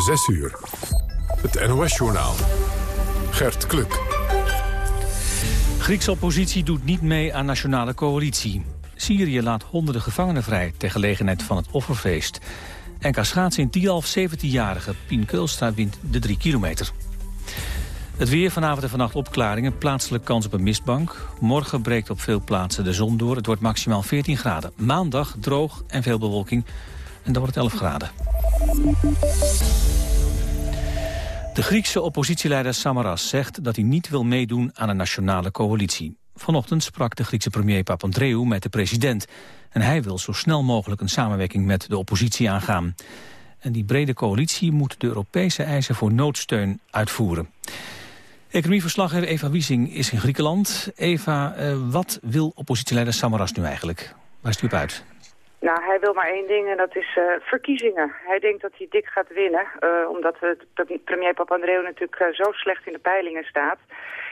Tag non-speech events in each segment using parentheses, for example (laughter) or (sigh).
6 uur. Het NOS-journaal. Gert Kluk. Griekse oppositie doet niet mee aan nationale coalitie. Syrië laat honderden gevangenen vrij ter gelegenheid van het offerfeest. NK schaatsen in Tialf, 17-jarige Pien Keulstra wint de 3 kilometer. Het weer vanavond en vannacht opklaringen. Plaatselijk kans op een mistbank. Morgen breekt op veel plaatsen de zon door. Het wordt maximaal 14 graden. Maandag droog en veel bewolking. En dan wordt het 11 graden. De Griekse oppositieleider Samaras zegt dat hij niet wil meedoen aan een nationale coalitie. Vanochtend sprak de Griekse premier Papandreou met de president. En hij wil zo snel mogelijk een samenwerking met de oppositie aangaan. En die brede coalitie moet de Europese eisen voor noodsteun uitvoeren. Economieverslaggever Eva Wiesing is in Griekenland. Eva, uh, wat wil oppositieleider Samaras nu eigenlijk? Waar is hij op uit? Nou, hij wil maar één ding en dat is uh, verkiezingen. Hij denkt dat hij dik gaat winnen, uh, omdat premier Papandreou natuurlijk uh, zo slecht in de peilingen staat.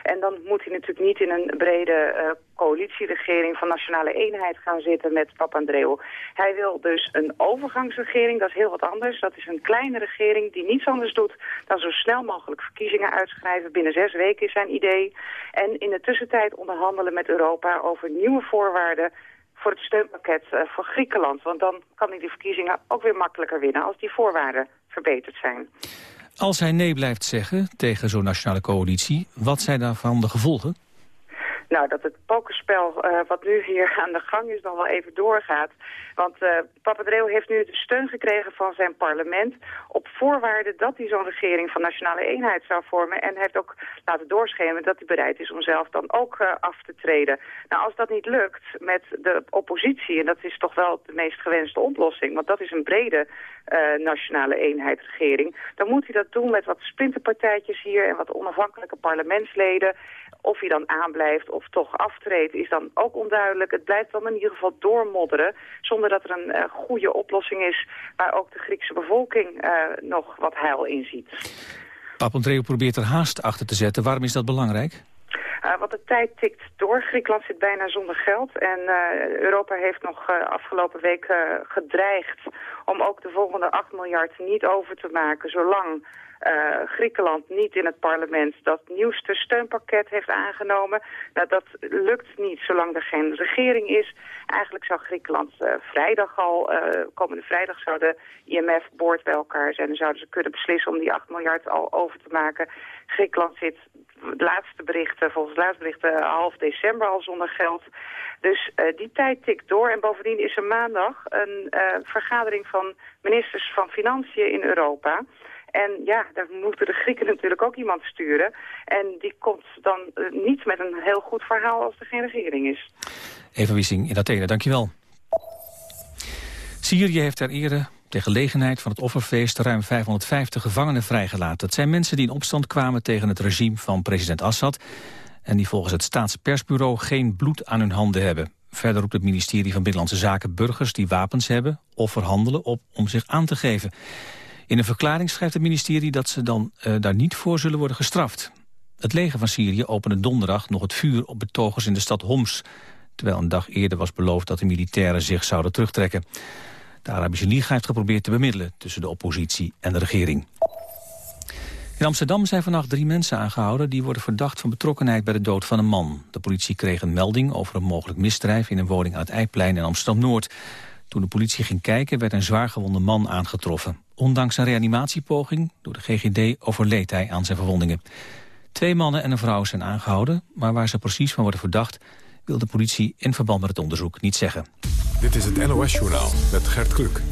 En dan moet hij natuurlijk niet in een brede coalitieregering van nationale eenheid gaan zitten met Papandreou. Hij wil dus een overgangsregering, dat is heel wat anders. Dat is een kleine regering die niets anders doet dan zo snel mogelijk verkiezingen uitschrijven. Binnen zes weken is zijn idee. En in de tussentijd onderhandelen met Europa over nieuwe voorwaarden voor het steunpakket uh, voor Griekenland. Want dan kan hij die verkiezingen ook weer makkelijker winnen als die voorwaarden verbeterd zijn. Als hij nee blijft zeggen tegen zo'n nationale coalitie, wat zijn daarvan de gevolgen? Nou, dat het pokerspel uh, wat nu hier aan de gang is nog wel even doorgaat. Want uh, Papandreou heeft nu steun gekregen van zijn parlement... op voorwaarde dat hij zo'n regering van nationale eenheid zou vormen. En heeft ook laten doorschemeren dat hij bereid is om zelf dan ook uh, af te treden. Nou, als dat niet lukt met de oppositie... en dat is toch wel de meest gewenste oplossing... want dat is een brede nationale eenheidsregering... dan moet hij dat doen met wat splinterpartijtjes hier... en wat onafhankelijke parlementsleden... Of hij dan aanblijft of toch aftreedt is dan ook onduidelijk. Het blijft dan in ieder geval doormodderen zonder dat er een uh, goede oplossing is waar ook de Griekse bevolking uh, nog wat heil in ziet. Papandreou probeert er haast achter te zetten. Waarom is dat belangrijk? Uh, want de tijd tikt door. Griekenland zit bijna zonder geld. En uh, Europa heeft nog uh, afgelopen week gedreigd om ook de volgende 8 miljard niet over te maken... zolang uh, Griekenland niet in het parlement dat nieuwste steunpakket heeft aangenomen. Nou, dat lukt niet zolang er geen regering is. Eigenlijk zou Griekenland uh, vrijdag al, uh, komende vrijdag zou de IMF-boord bij elkaar zijn. En zouden ze kunnen beslissen om die 8 miljard al over te maken. Griekenland zit, laatste berichten, volgens de laatste berichten, half december al zonder geld. Dus uh, die tijd tikt door. En bovendien is er maandag een uh, vergadering van ministers van Financiën in Europa. En ja, daar moeten de Grieken (laughs) natuurlijk ook iemand sturen. En die komt dan uh, niet met een heel goed verhaal als er geen regering is. Eva Wissing in Athene, dankjewel. Syrië heeft ter ere ter gelegenheid van het offerfeest ruim 550 gevangenen vrijgelaten. Het zijn mensen die in opstand kwamen tegen het regime van president Assad... en die volgens het staatspersbureau geen bloed aan hun handen hebben. Verder roept het ministerie van Binnenlandse Zaken burgers die wapens hebben... of verhandelen op om zich aan te geven. In een verklaring schrijft het ministerie dat ze dan uh, daar niet voor zullen worden gestraft. Het leger van Syrië opende donderdag nog het vuur op betogers in de stad Homs... terwijl een dag eerder was beloofd dat de militairen zich zouden terugtrekken. De Arabische Liga heeft geprobeerd te bemiddelen tussen de oppositie en de regering. In Amsterdam zijn vannacht drie mensen aangehouden... die worden verdacht van betrokkenheid bij de dood van een man. De politie kreeg een melding over een mogelijk misdrijf... in een woning aan het Eiplein in Amsterdam-Noord. Toen de politie ging kijken werd een zwaargewonde man aangetroffen. Ondanks een reanimatiepoging door de GGD overleed hij aan zijn verwondingen. Twee mannen en een vrouw zijn aangehouden, maar waar ze precies van worden verdacht... wil de politie in verband met het onderzoek niet zeggen. Dit is het NOS-journaal met Gert Kluk.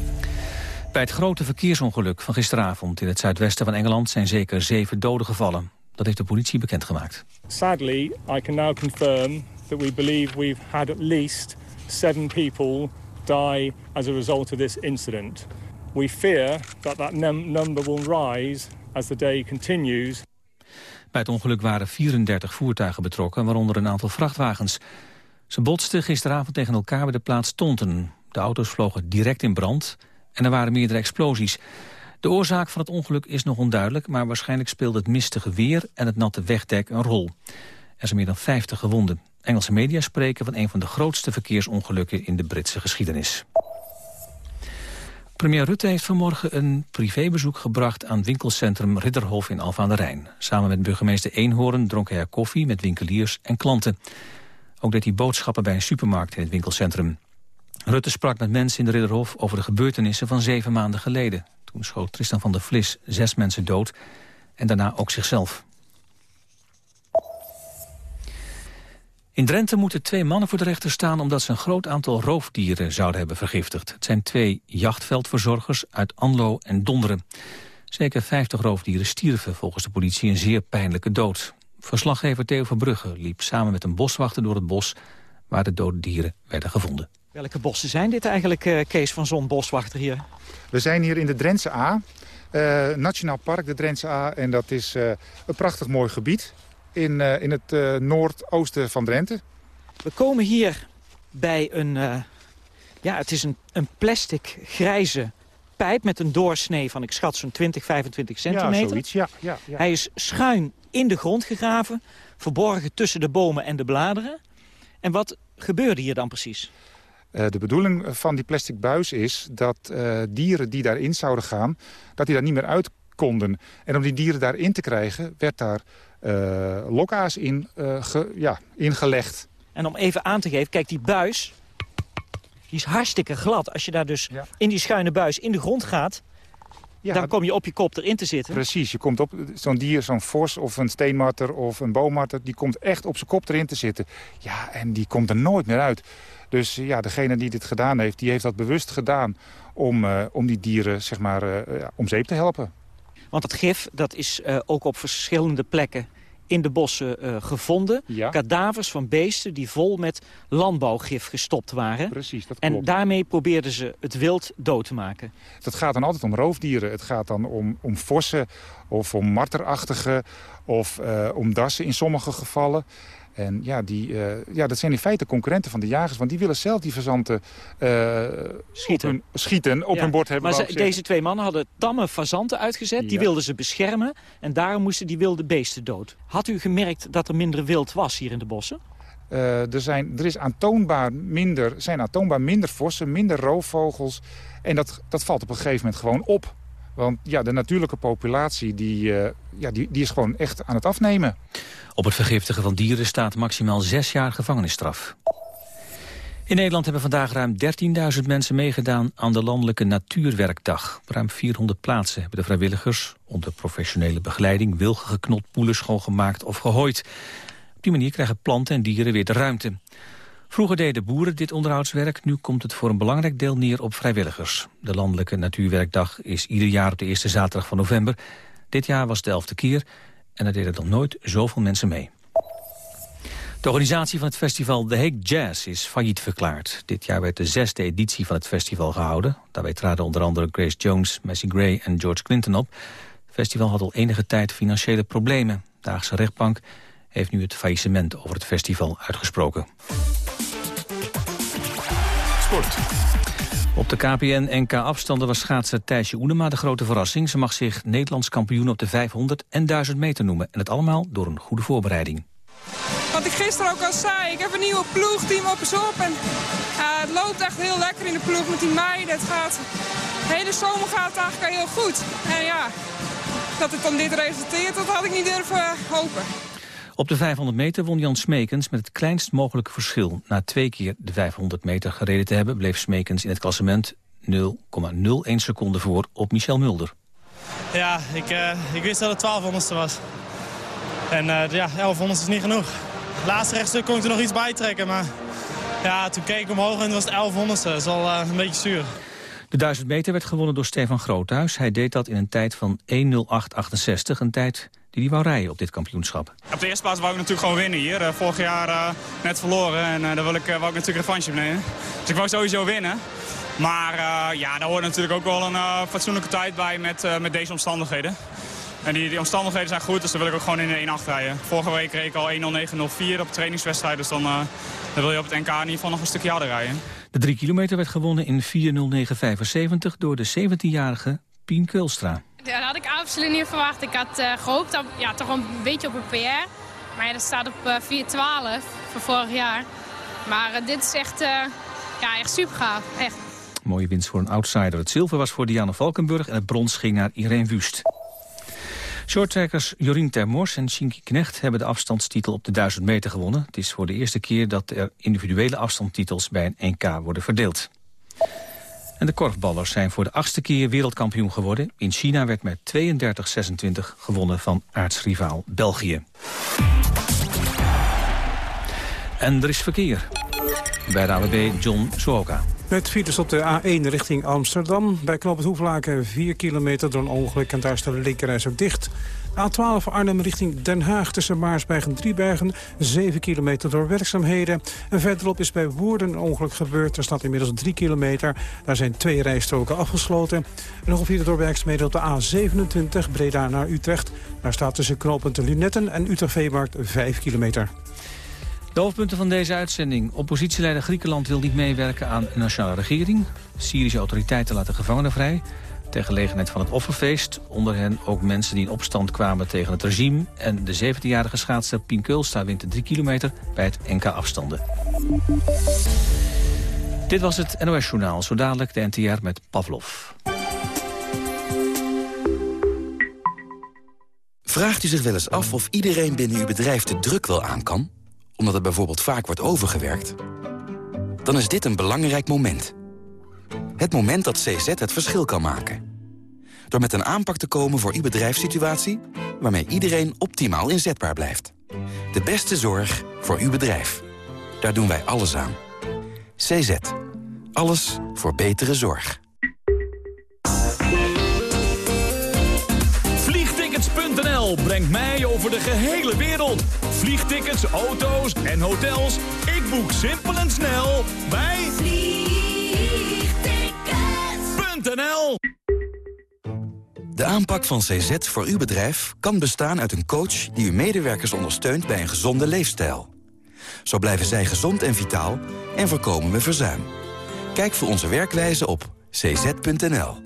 Bij het grote verkeersongeluk van gisteravond in het zuidwesten van Engeland... zijn zeker zeven doden gevallen. Dat heeft de politie bekendgemaakt. Sadly, I can now confirm that we believe we've had at least seven people die as a result of this incident. We fear that that num number will rise as the day continues. Bij het ongeluk waren 34 voertuigen betrokken, waaronder een aantal vrachtwagens. Ze botsten gisteravond tegen elkaar bij de plaats Tonten. De auto's vlogen direct in brand en er waren meerdere explosies. De oorzaak van het ongeluk is nog onduidelijk... maar waarschijnlijk speelde het mistige weer en het natte wegdek een rol. Er zijn meer dan 50 gewonden. Engelse media spreken van een van de grootste verkeersongelukken in de Britse geschiedenis. Premier Rutte heeft vanmorgen een privébezoek gebracht aan winkelcentrum Ridderhof in Alphen aan de Rijn. Samen met burgemeester Eenhoorn dronk hij koffie met winkeliers en klanten. Ook deed hij boodschappen bij een supermarkt in het winkelcentrum. Rutte sprak met mensen in de Ridderhof over de gebeurtenissen van zeven maanden geleden. Toen schoot Tristan van der Vlis zes mensen dood en daarna ook zichzelf. In Drenthe moeten twee mannen voor de rechter staan... omdat ze een groot aantal roofdieren zouden hebben vergiftigd. Het zijn twee jachtveldverzorgers uit Anlo en Donderen. Zeker 50 roofdieren stierven volgens de politie een zeer pijnlijke dood. Verslaggever Theo Verbrugge liep samen met een boswachter door het bos... waar de dode dieren werden gevonden. Welke bossen zijn dit eigenlijk, uh, Kees van Zon, boswachter hier? We zijn hier in de Drentse A, uh, Nationaal Park de Drentse A. En dat is uh, een prachtig mooi gebied in, uh, in het uh, noordoosten van Drenthe. We komen hier bij een, uh, ja, het is een, een plastic grijze pijp met een doorsnee van, ik schat, zo'n 20, 25 centimeter. Ja, zoiets, ja, ja, ja. Hij is schuin in de grond gegraven, verborgen tussen de bomen en de bladeren. En wat gebeurde hier dan precies? Uh, de bedoeling van die plastic buis is dat uh, dieren die daarin zouden gaan... dat die daar niet meer uit konden. En om die dieren daarin te krijgen, werd daar uh, loka's in, ge, ja, ingelegd. En om even aan te geven, kijk die buis, die is hartstikke glad. Als je daar dus ja. in die schuine buis in de grond gaat... Ja, dan kom je op je kop erin te zitten. Precies, je komt op zo'n dier, zo'n vos of een steenmarter of een boommarter... die komt echt op zijn kop erin te zitten. Ja, en die komt er nooit meer uit. Dus ja, degene die dit gedaan heeft, die heeft dat bewust gedaan... om, uh, om die dieren, zeg maar, uh, om zeep te helpen. Want het gif dat is uh, ook op verschillende plekken in de bossen uh, gevonden. Ja. Kadavers van beesten die vol met landbouwgif gestopt waren. Precies, dat klopt. En daarmee probeerden ze het wild dood te maken. Het gaat dan altijd om roofdieren. Het gaat dan om, om vossen of om marterachtige of uh, om dassen in sommige gevallen. En ja, die, uh, ja, dat zijn in feite concurrenten van de jagers. Want die willen zelf die fazanten uh, schieten op hun, schieten, op ja. hun bord hebben. Maar ze, deze twee mannen hadden tamme fazanten uitgezet. Ja. Die wilden ze beschermen. En daarom moesten die wilde beesten dood. Had u gemerkt dat er minder wild was hier in de bossen? Uh, er, zijn, er is aantoonbaar minder, zijn aantoonbaar minder vossen, minder roofvogels. En dat, dat valt op een gegeven moment gewoon op. Want ja, de natuurlijke populatie die, ja, die, die is gewoon echt aan het afnemen. Op het vergiftigen van dieren staat maximaal zes jaar gevangenisstraf. In Nederland hebben vandaag ruim 13.000 mensen meegedaan aan de Landelijke Natuurwerkdag. Op ruim 400 plaatsen hebben de vrijwilligers onder professionele begeleiding wilgen geknot, poelen schoongemaakt of gehooid. Op die manier krijgen planten en dieren weer de ruimte. Vroeger deden boeren dit onderhoudswerk, nu komt het voor een belangrijk deel neer op vrijwilligers. De Landelijke Natuurwerkdag is ieder jaar op de eerste zaterdag van november. Dit jaar was de elfde keer en er deden dan nooit zoveel mensen mee. De organisatie van het festival The Hague Jazz is failliet verklaard. Dit jaar werd de zesde editie van het festival gehouden. Daarbij traden onder andere Grace Jones, Massey Gray en George Clinton op. Het festival had al enige tijd financiële problemen. De Haagse rechtbank heeft nu het faillissement over het festival uitgesproken. Sport. Op de KPN-NK-afstanden was schaatser Thijsje Oenema de grote verrassing. Ze mag zich Nederlands kampioen op de 500 en 1000 meter noemen. En het allemaal door een goede voorbereiding. Wat ik gisteren ook al zei, ik heb een nieuwe ploeg, team op is op. En uh, het loopt echt heel lekker in de ploeg met die meiden. Het gaat, de hele zomer gaat het eigenlijk heel goed. En ja, dat het dan dit resulteert, dat had ik niet durven hopen. Op de 500 meter won Jan Smekens met het kleinst mogelijke verschil. Na twee keer de 500 meter gereden te hebben... bleef Smekens in het klassement 0,01 seconden voor op Michel Mulder. Ja, ik, uh, ik wist dat het 1200ste was. En uh, ja, 1100 is niet genoeg. Het laatste rechtstuk kon ik er nog iets bij trekken, maar ja, toen keek ik omhoog en het was het 1100ste. Dat is al uh, een beetje zuur. De 1000 meter werd gewonnen door Stefan Groothuis. Hij deed dat in een tijd van 1.08.68, een tijd die hij wou rijden op dit kampioenschap. Op de eerste plaats wou ik natuurlijk gewoon winnen hier. Uh, vorig jaar uh, net verloren en uh, daar wil ik, wou ik natuurlijk revanche nemen. Dus ik wou sowieso winnen. Maar ja, daar hoort natuurlijk ook wel een fatsoenlijke tijd bij met, met deze omstandigheden. En die, die, omstandigheden zijn goed, dus dan wil ik ook gewoon in de 1-8 rijden. Vorige week reed ik al 1.09.04 op trainingswedstrijd, dus dan, dan wil je op het NK in ieder geval nog een stukje harder rijden. De 3 kilometer werd gewonnen in 4.09.75 door de 17-jarige Pien Keulstra. Ja, dat had ik absoluut niet verwacht. Ik had uh, gehoopt op, ja, toch een beetje op een PR. Maar dat staat op uh, 4.12 voor vorig jaar. Maar uh, dit is echt, ja, echt super gaaf. Echt. Mooie winst voor een outsider. Het zilver was voor Diana Valkenburg en het brons ging naar Irene Wust. Shorttrackers Jorien Termors en Shinky Knecht hebben de afstandstitel op de 1000 meter gewonnen. Het is voor de eerste keer dat er individuele afstandstitels bij een NK worden verdeeld. En de korfballers zijn voor de achtste keer wereldkampioen geworden. In China werd met 32-26 gewonnen van aartsrivaal België. En er is verkeer. Bij de AWB John Suoka. Met files op de A1 richting Amsterdam. Bij Knoop het Hoeflaken 4 kilometer door een ongeluk en daar is de linkerreis ook dicht. A12 Arnhem richting Den Haag tussen Maarsberg en Driebergen. 7 kilometer door werkzaamheden. En verderop is bij Woerden een ongeluk gebeurd. Er staat inmiddels 3 kilometer. Daar zijn twee rijstroken afgesloten. En nog een door werkzaamheden op de A27 Breda naar Utrecht. Daar staat tussen knooppunt Lunetten en Utrecht Veemarkt 5 kilometer. De hoofdpunten van deze uitzending. Oppositieleider Griekenland wil niet meewerken aan een nationale regering. Syrische autoriteiten laten gevangenen vrij. Ter gelegenheid van het offerfeest. Onder hen ook mensen die in opstand kwamen tegen het regime. En de 17-jarige schaatser Pien wint de 3 kilometer bij het NK afstanden. Dit was het NOS Journaal. Zo dadelijk de NTR met Pavlov. Vraagt u zich wel eens af of iedereen binnen uw bedrijf de druk wel aan kan? Omdat er bijvoorbeeld vaak wordt overgewerkt? Dan is dit een belangrijk moment. Het moment dat CZ het verschil kan maken. Door met een aanpak te komen voor uw bedrijfssituatie... waarmee iedereen optimaal inzetbaar blijft. De beste zorg voor uw bedrijf. Daar doen wij alles aan. CZ. Alles voor betere zorg. Vliegtickets.nl brengt mij over de gehele wereld. Vliegtickets, auto's en hotels. Ik boek simpel en snel bij... De aanpak van CZ voor uw bedrijf kan bestaan uit een coach... die uw medewerkers ondersteunt bij een gezonde leefstijl. Zo blijven zij gezond en vitaal en voorkomen we verzuim. Kijk voor onze werkwijze op cz.nl.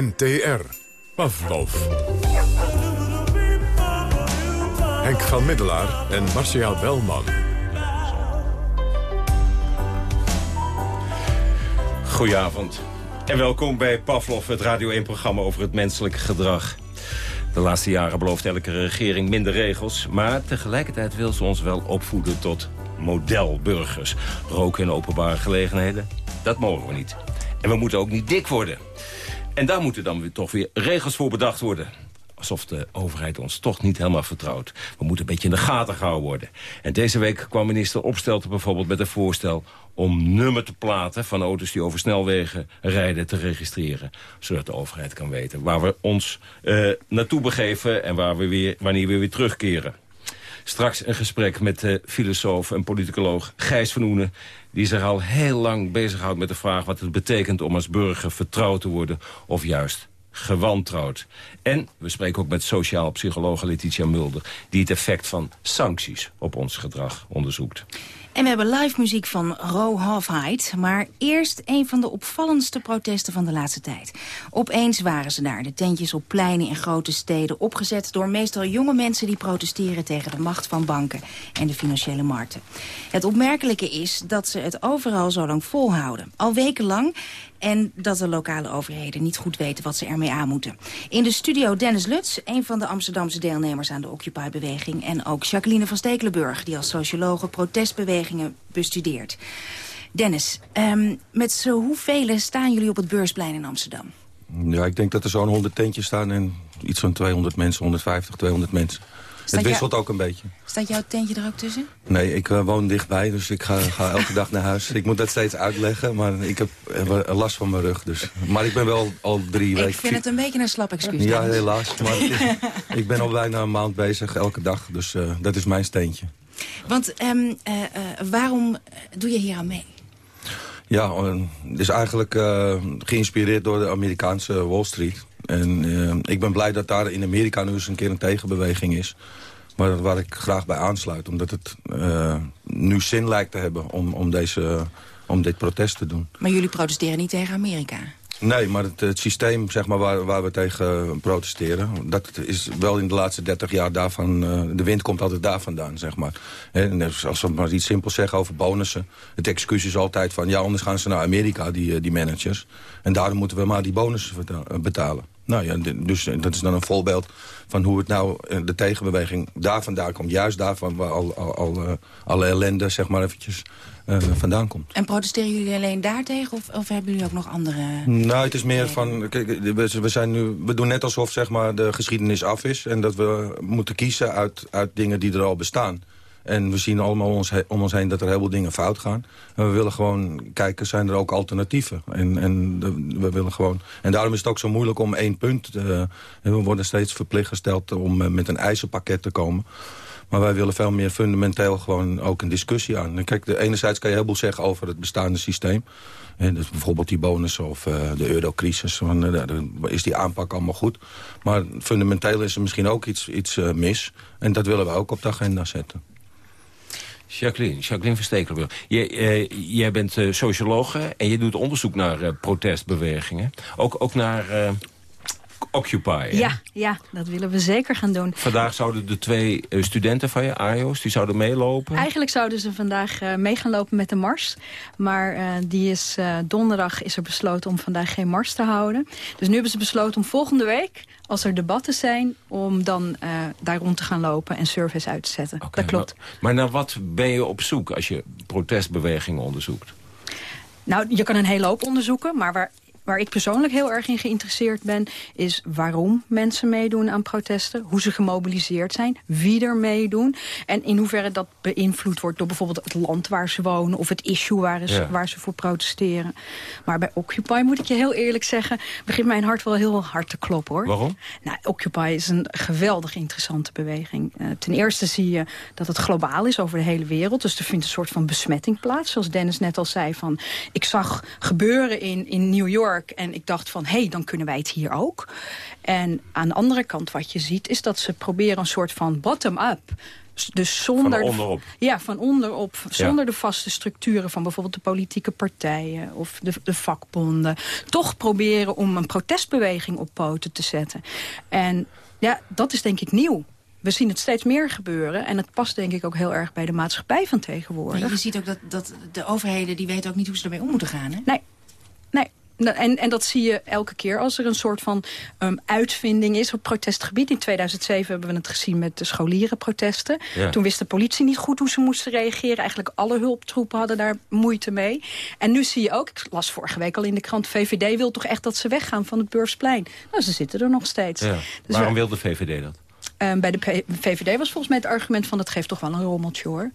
NTR. Pavlov. Henk van Middelaar en Marcia Belman. Goedenavond. En welkom bij Pavlov, het Radio 1-programma over het menselijk gedrag. De laatste jaren belooft elke regering minder regels... maar tegelijkertijd wil ze ons wel opvoeden tot modelburgers. Roken in openbare gelegenheden, dat mogen we niet. En we moeten ook niet dik worden. En daar moeten dan weer toch weer regels voor bedacht worden. Alsof de overheid ons toch niet helemaal vertrouwt. We moeten een beetje in de gaten gehouden worden. En deze week kwam minister Opstelten bijvoorbeeld met een voorstel... om nummer te platen van auto's die over snelwegen rijden te registreren. Zodat de overheid kan weten waar we ons uh, naartoe begeven... en waar we weer, wanneer we weer terugkeren. Straks een gesprek met de filosoof en politicoloog Gijs van Oenen... die zich al heel lang bezighoudt met de vraag wat het betekent... om als burger vertrouwd te worden of juist gewantrouwd. En we spreken ook met sociaal psycholoog Letitia Mulder... die het effect van sancties op ons gedrag onderzoekt. En we hebben live muziek van Ro Hofheid. Maar eerst een van de opvallendste protesten van de laatste tijd. Opeens waren ze daar. De tentjes op pleinen in grote steden opgezet door meestal jonge mensen die protesteren tegen de macht van banken en de financiële markten. Het opmerkelijke is dat ze het overal zo lang volhouden. Al wekenlang en dat de lokale overheden niet goed weten wat ze ermee aan moeten. In de studio Dennis Lutz, een van de Amsterdamse deelnemers aan de Occupy-beweging... en ook Jacqueline van Stekelenburg, die als sociologe protestbewegingen bestudeert. Dennis, um, met zo hoeveel staan jullie op het beursplein in Amsterdam? Ja, ik denk dat er zo'n 100 tentjes staan en iets van 200 mensen, 150, 200 mensen het wisselt ook een beetje. Staat jouw tentje er ook tussen? Nee, ik uh, woon dichtbij, dus ik ga, ga (laughs) elke dag naar huis. Ik moet dat steeds uitleggen, maar ik heb uh, last van mijn rug. Dus. Maar ik ben wel al drie weken... Ik vind het een beetje een slap excuus. Ja, helaas. Maar (laughs) ik ben al bijna een maand bezig, elke dag. Dus uh, dat is mijn steentje. Want um, waarom doe je hier aan mee? Ja, eh, het is eigenlijk geïnspireerd door de Amerikaanse Wall Street. En uh, ik ben blij dat daar in Amerika nu eens een keer een tegenbeweging is. Maar waar ik graag bij aansluit. Omdat het uh, nu zin lijkt te hebben om, om, deze, om dit protest te doen. Maar jullie protesteren niet tegen Amerika? Nee, maar het, het, systeem zeg maar, waar, waar we tegen protesteren... dat is wel in de laatste 30 jaar daarvan... Uh, de wind komt altijd daar vandaan, zeg maar. En als we maar iets simpels zeggen over bonussen... het excuus is altijd van... ja, anders gaan ze naar Amerika, die, die managers. En daarom moeten we maar die bonussen betalen. Nou ja, dus dat is dan een voorbeeld van hoe het nou de tegenbeweging daar vandaan komt. Juist daarvan waar al, al, al uh, alle ellende, zeg maar eventjes, uh, vandaan komt. En protesteren jullie alleen daartegen of, of hebben jullie ook nog andere... Nou, het is meer van, kijk, we, zijn nu, we doen net alsof zeg maar, de geschiedenis af is... en dat we moeten kiezen uit, uit dingen die er al bestaan. En we zien allemaal ons, om ons heen dat er heel veel dingen fout gaan. En we willen gewoon kijken, zijn er ook alternatieven? En, en, we willen gewoon, en daarom is het ook zo moeilijk om één punt... Uh, we worden steeds verplicht gesteld om uh, met een eisenpakket te komen. Maar wij willen veel meer fundamenteel gewoon ook een discussie aan. Kijk, enerzijds kan je heel veel zeggen over het bestaande systeem. En dus bijvoorbeeld die bonussen of uh, de eurocrisis. Uh, is die aanpak allemaal goed. Maar fundamenteel is er misschien ook iets, iets mis. En dat willen we ook op de agenda zetten. Jacqueline, Jacqueline Verstekelenburg. Jij, jij bent sociologe en je doet onderzoek naar protestbewegingen. Ook, ook naar Occupy. Ja, ja, dat willen we zeker gaan doen. Vandaag zouden de twee uh, studenten van je, Arios, die zouden meelopen? Eigenlijk zouden ze vandaag uh, mee gaan lopen met de mars. Maar uh, die is, donderdag is er besloten om vandaag geen mars te houden. Dus nu hebben ze besloten om volgende week, als er debatten zijn... om dan daar rond te gaan lopen en surveys uit te zetten. Okay, dat klopt. Maar, maar naar wat ben je op zoek als je protestbewegingen onderzoekt? Nou, je kan een hele hoop onderzoeken, maar waar waar ik persoonlijk heel erg in geïnteresseerd ben... is waarom mensen meedoen aan protesten. Hoe ze gemobiliseerd zijn. Wie er meedoen. En in hoeverre dat beïnvloed wordt door bijvoorbeeld het land waar ze wonen... of het issue waar ze, ja. waar ze voor protesteren. Maar bij Occupy moet ik je heel eerlijk zeggen... begint mijn hart wel heel hard te kloppen, hoor. Waarom? Nou, Occupy is een geweldig interessante beweging. Uh, ten eerste zie je dat het globaal is over de hele wereld. Dus er vindt een soort van besmetting plaats. Zoals Dennis net al zei, van ik zag gebeuren in, in New York en ik dacht van, hé, hey, dan kunnen wij het hier ook. En aan de andere kant wat je ziet... is dat ze proberen een soort van bottom-up... Dus zonder van onderop. De, ja, van onderop. Zonder ja. de vaste structuren van bijvoorbeeld de politieke partijen of de, de, vakbonden. Toch proberen om een protestbeweging op poten te zetten. En ja, dat is denk ik nieuw. We zien het steeds meer gebeuren. En het past denk ik ook heel erg bij de maatschappij van tegenwoordig. Ja, je ziet ook dat, dat de overheden die weten ook niet hoe ze ermee om moeten gaan. Hè? Nee, nee. En, en dat zie je elke keer als er een soort van um, uitvinding is op protestgebied. In 2007 hebben we het gezien met de scholierenprotesten. Ja. Toen wist de politie niet goed hoe ze moesten reageren. Eigenlijk alle hulptroepen hadden daar moeite mee. En nu zie je ook, ik las vorige week al in de krant... VVD wil toch echt dat ze weggaan van het Beursplein. Nou, ze zitten er nog steeds. Ja. Dus Waarom wil de VVD dat? Um, bij de VVD was volgens mij het argument van... dat geeft toch wel een rommeltje hoor.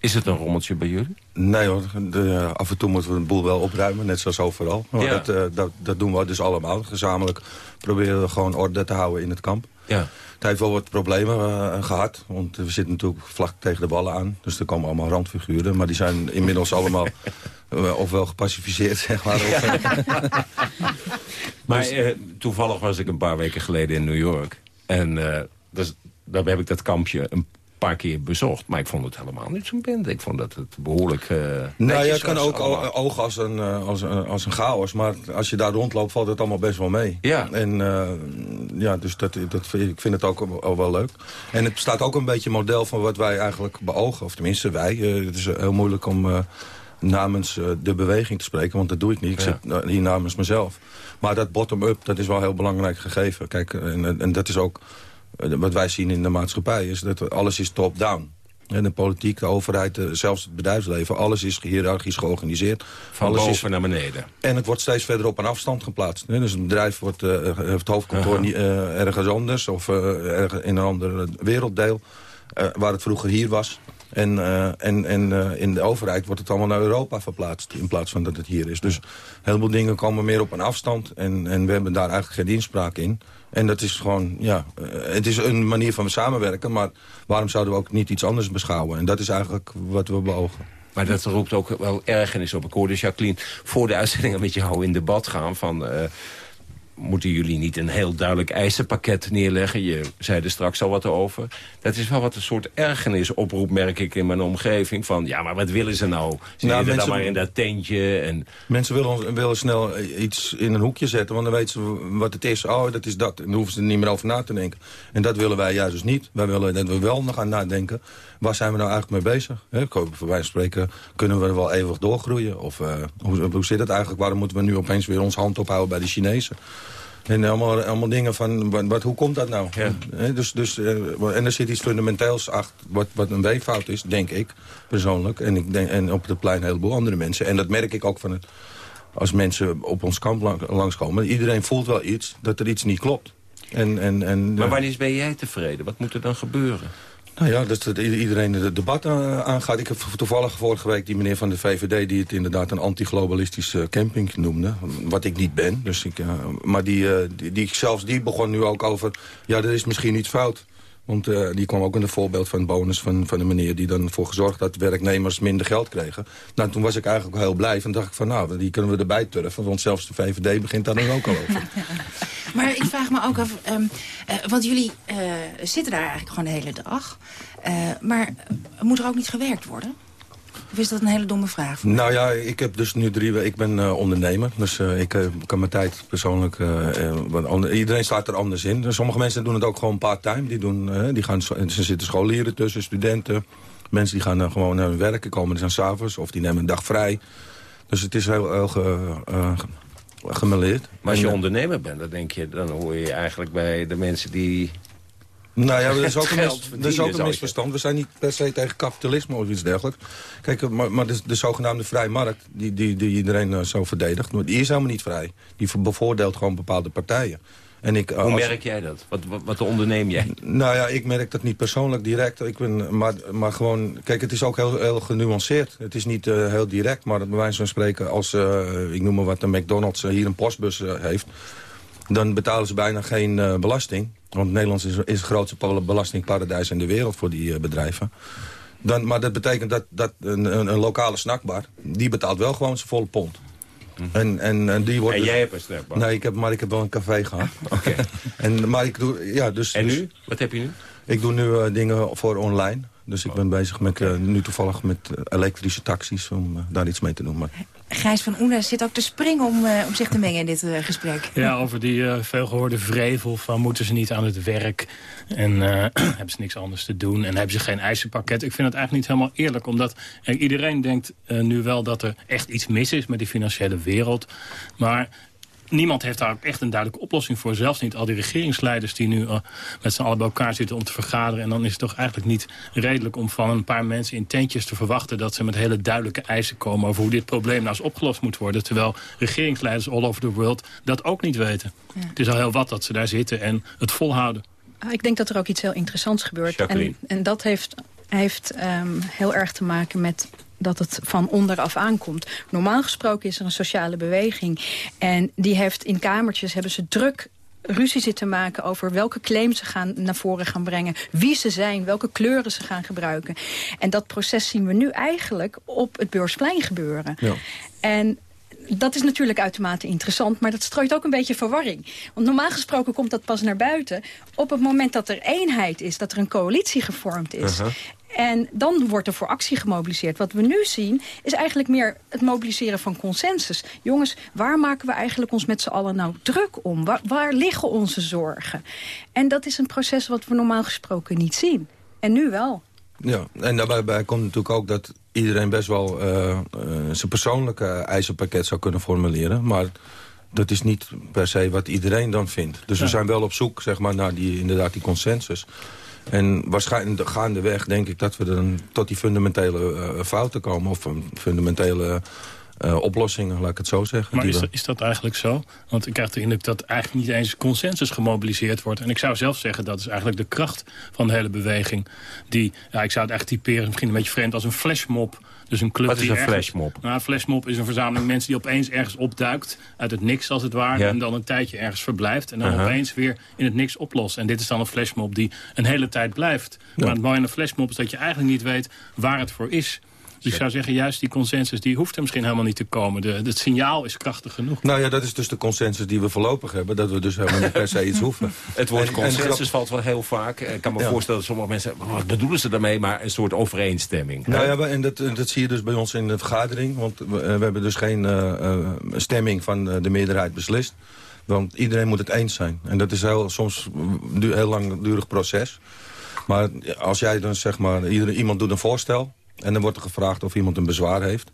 Is het een rommeltje bij jullie? Nee hoor, de, af en toe moeten we een boel wel opruimen, net zoals overal. Maar ja. dat, uh, dat, dat, doen we dus allemaal. Gezamenlijk proberen we gewoon orde te houden in het kamp. Ja. Het heeft wel wat problemen uh, gehad, want we zitten natuurlijk vlak tegen de ballen aan. Dus er komen allemaal randfiguren, maar die zijn inmiddels allemaal uh, (laughs) ofwel gepacificeerd, zeg maar. (laughs) Maar toevallig was ik een paar weken geleden in New York. En dus, daar heb ik dat kampje een paar keer bezocht. Maar ik vond het helemaal niet zo'n bende. Ik vond dat het behoorlijk uh, Nou ja, het kan ook ogen als een, als, als een chaos. Maar als je daar rondloopt, valt het allemaal best wel mee. Ja. En uh, ja, dus dat, dat, ik vind het ook al wel leuk. En het staat ook een beetje model van wat wij eigenlijk beogen. Of tenminste wij. Uh, het is heel moeilijk om namens de beweging te spreken. Want dat doe ik niet. Ik ja. zit hier namens mezelf. Maar dat bottom-up, dat is wel een heel belangrijk gegeven. Kijk, en, en dat is ook wat wij zien in de maatschappij is dat alles is top-down. De politiek, de overheid, zelfs het bedrijfsleven, alles is hiërarchisch georganiseerd. Van alles boven is... naar beneden. En het wordt steeds verder op een afstand geplaatst. Dus een bedrijf wordt, uh, heeft het hoofdkantoor uh -huh. uh, ergens anders of ergens in een ander werelddeel. waar het vroeger hier was. En, en, en in de overheid wordt het allemaal naar Europa verplaatst. In plaats van dat het hier is. Dus een heleboel dingen komen meer op een afstand. En, en we hebben daar eigenlijk geen inspraak in. En dat is gewoon, ja, het is een manier van samenwerken. Maar waarom zouden we ook niet iets anders beschouwen? En dat is eigenlijk wat we beogen. Maar dat roept ook wel ergernis op. Ik hoorde Jacqueline voor de uitzending met jou in debat gaan van... Uh, moeten jullie niet een heel duidelijk eisenpakket neerleggen? Je zei er straks al wat over. Dat is wel wat een soort ergernis oproep, merk ik in mijn omgeving. Van, ja, maar wat willen ze nou? Ze nou, dan maar in dat tentje. En... Mensen willen, willen snel iets in een hoekje zetten, want dan weten ze wat het is. Oh, dat is dat. En dan hoeven ze er niet meer over na te denken. En dat willen wij juist dus niet. Wij willen dat we wel nog gaan nadenken. Waar zijn we nou eigenlijk mee bezig? He, voor wij van spreken, kunnen we wel eeuwig doorgroeien? Of uh, hoe, hoe zit het eigenlijk? Waarom moeten we nu opeens weer ons hand ophouden bij de Chinezen? En allemaal, allemaal dingen van, wat, hoe komt dat nou? Ja. dus, dus, uh, en er zit iets fundamenteels achter, wat, wat een weeffout is, denk ik, persoonlijk. En, ik denk, en op het plein een heleboel andere mensen. En dat merk ik ook van het, als mensen op ons kamp lang, langskomen. Iedereen voelt wel iets, dat er iets niet klopt. En, en, en, maar wanneer ben jij tevreden? Wat moet er dan gebeuren? Nou ja, dat, iedereen het debat uh, aangaat. Ik heb toevallig vorige week die meneer van de VVD... die het inderdaad een anti-globalistische camping noemde. Wat ik niet ben. Dus ik, uh, maar die, die, die, zelfs die begon nu ook over... ja, er is misschien iets fout. Want uh, die kwam ook in het voorbeeld van bonus van, van de meneer... die dan voor gezorgd dat werknemers minder geld kregen. Nou, toen was ik eigenlijk heel blij. En dacht ik van, nou, die kunnen we erbij turven. Want zelfs de VVD begint daar dan ook al over. (laughs) maar ik vraag me ook af... Um, uh, want jullie uh, zitten daar eigenlijk gewoon de hele dag. maar moet er ook niet gewerkt worden? Of is dat een hele domme vraag? Nou ja, ik heb dus nu drie Ik ben uh, ondernemer. Dus uh, ik uh, kan mijn tijd persoonlijk... iedereen staat er anders in. Dus sommige mensen doen het ook gewoon part-time. Die, doen, die gaan, ze zitten scholieren tussen, studenten. Mensen die gaan gewoon naar hun werken, komen dus aan s'avonds. Of die nemen een dag vrij. Dus het is heel, heel gemeleerd. Maar als je ondernemer bent, dan denk je... dan hoor je eigenlijk bij de mensen die nou ja, dat (laughs) is ook, een, is ook een misverstand. We zijn niet per se tegen kapitalisme of iets dergelijks. Kijk, maar, maar de, de, zogenaamde vrije markt, die, die, die iedereen uh, zo verdedigt... die is helemaal niet vrij. Die bevoordeelt gewoon bepaalde partijen. En ik, Hoe merk jij dat? Wat, wat, wat, onderneem jij? Nou ja, ik merk dat niet persoonlijk direct. Ik ben, maar, maar gewoon, kijk, het is ook heel, heel genuanceerd. Het is niet uh, heel direct, maar bij wijze van spreken... als, uh, ik noem maar wat, de McDonald's hier een postbus heeft... dan betalen ze bijna geen belasting. Want Nederland is, is het grootste belastingparadijs in de wereld voor die uh, bedrijven. Dan, maar dat betekent dat, dat een, een, een, lokale snackbar... die betaalt wel gewoon zijn volle pond. Mhm. En, en, en, die wordt en dus- jij hebt een snackbar? Nee, ik heb, maar ik heb wel een café gehad. (laughs) Oké. (laughs) en, maar ik doe, ja, dus, en dus- nu? Wat heb je nu? Ik doe nu uh, dingen voor online. Dus ik ben bezig met, uh, nu toevallig met elektrische taxis om daar iets mee te doen. Maar... Gijs van Oene zit ook te springen om, uh, om zich te mengen in dit uh, gesprek. Ja, over die uh, veelgehoorde vrevel van moeten ze niet aan het werk... en (clears throat) hebben ze niks anders te doen en hebben ze geen eisenpakket. Ik vind het eigenlijk niet helemaal eerlijk, omdat iedereen denkt nu wel dat er echt iets mis is met die financiële wereld. Maar niemand heeft daar ook echt een duidelijke oplossing voor. Zelfs niet al die regeringsleiders die nu uh, met z'n allen bij elkaar zitten om te vergaderen. En dan is het toch eigenlijk niet redelijk om van een paar mensen in tentjes te verwachten... dat ze met hele duidelijke eisen komen over hoe dit probleem nou eens opgelost moet worden. Terwijl regeringsleiders all over the world dat ook niet weten. Het is al heel wat dat ze daar zitten en het volhouden. Ah, ik denk dat er ook iets heel interessants gebeurt. En, en dat heeft, heeft um, heel erg te maken met dat het van onderaf aankomt. Normaal gesproken is er een sociale beweging. En die heeft in kamertjes hebben ze druk ruzie zitten maken over welke claims ze gaan naar voren gaan brengen. Wie ze zijn, welke kleuren ze gaan gebruiken. En dat proces zien we nu eigenlijk op het beursplein gebeuren. Ja. En dat is natuurlijk uitermate interessant, maar dat strooit ook een beetje verwarring. Want normaal gesproken komt dat pas naar buiten op het moment dat er eenheid is, dat er een coalitie gevormd is. Uh -huh. En dan wordt er voor actie gemobiliseerd. Wat we nu zien is eigenlijk meer het mobiliseren van consensus. Jongens, waar maken we eigenlijk ons met z'n allen nou druk om? Waar, waar, liggen onze zorgen? En dat is een proces wat we normaal gesproken niet zien. En nu wel. Ja, en daarbij komt natuurlijk ook dat iedereen best wel uh, uh, zijn persoonlijke eisenpakket zou kunnen formuleren. Maar dat is niet per se wat iedereen dan vindt. Dus ja. we zijn wel op zoek zeg maar, naar die, inderdaad die consensus. En waarschijnlijk gaandeweg denk ik dat we dan tot die fundamentele uh, fouten komen. Of fundamentele uh, oplossingen, laat ik het zo zeggen. Maar is, dat, is dat eigenlijk zo? Want ik krijg de indruk dat eigenlijk niet eens consensus gemobiliseerd wordt. En ik zou zelf zeggen, dat is eigenlijk de kracht van de hele beweging. Die, ja, ik zou het echt typeren, misschien een beetje vreemd, als een flashmob dus een club Wat is een flashmob? Nou, een flashmob is een verzameling mensen die opeens ergens opduikt. Uit het niks als het ware. En dan een tijdje ergens verblijft. En dan uh -huh. opeens weer in het niks oplost. En dit is dan een flashmob die een hele tijd blijft. Ja. Maar het mooie aan een flashmob is dat je eigenlijk niet weet waar het voor is. Dus ik zou zeggen, juist die consensus die hoeft er misschien helemaal niet te komen. De, het signaal is krachtig genoeg. Nou ja, dat is dus de consensus die we voorlopig hebben. Dat we dus helemaal niet per se iets hoeven. (laughs) Het woord En- en consensus valt wel heel vaak. Ik kan me Ja. voorstellen dat sommige mensen... Wat bedoelen ze daarmee? Maar een soort overeenstemming. Nou ja, en dat, dat zie je dus bij ons in de vergadering. Want we, we hebben dus geen eh, eh, stemming van eh, de meerderheid beslist. Want iedereen moet het eens zijn. En dat is heel, soms een heel langdurig proces. Maar als jij dan zeg maar... Ieder, iemand doet een voorstel... en dan wordt er gevraagd of iemand een bezwaar heeft...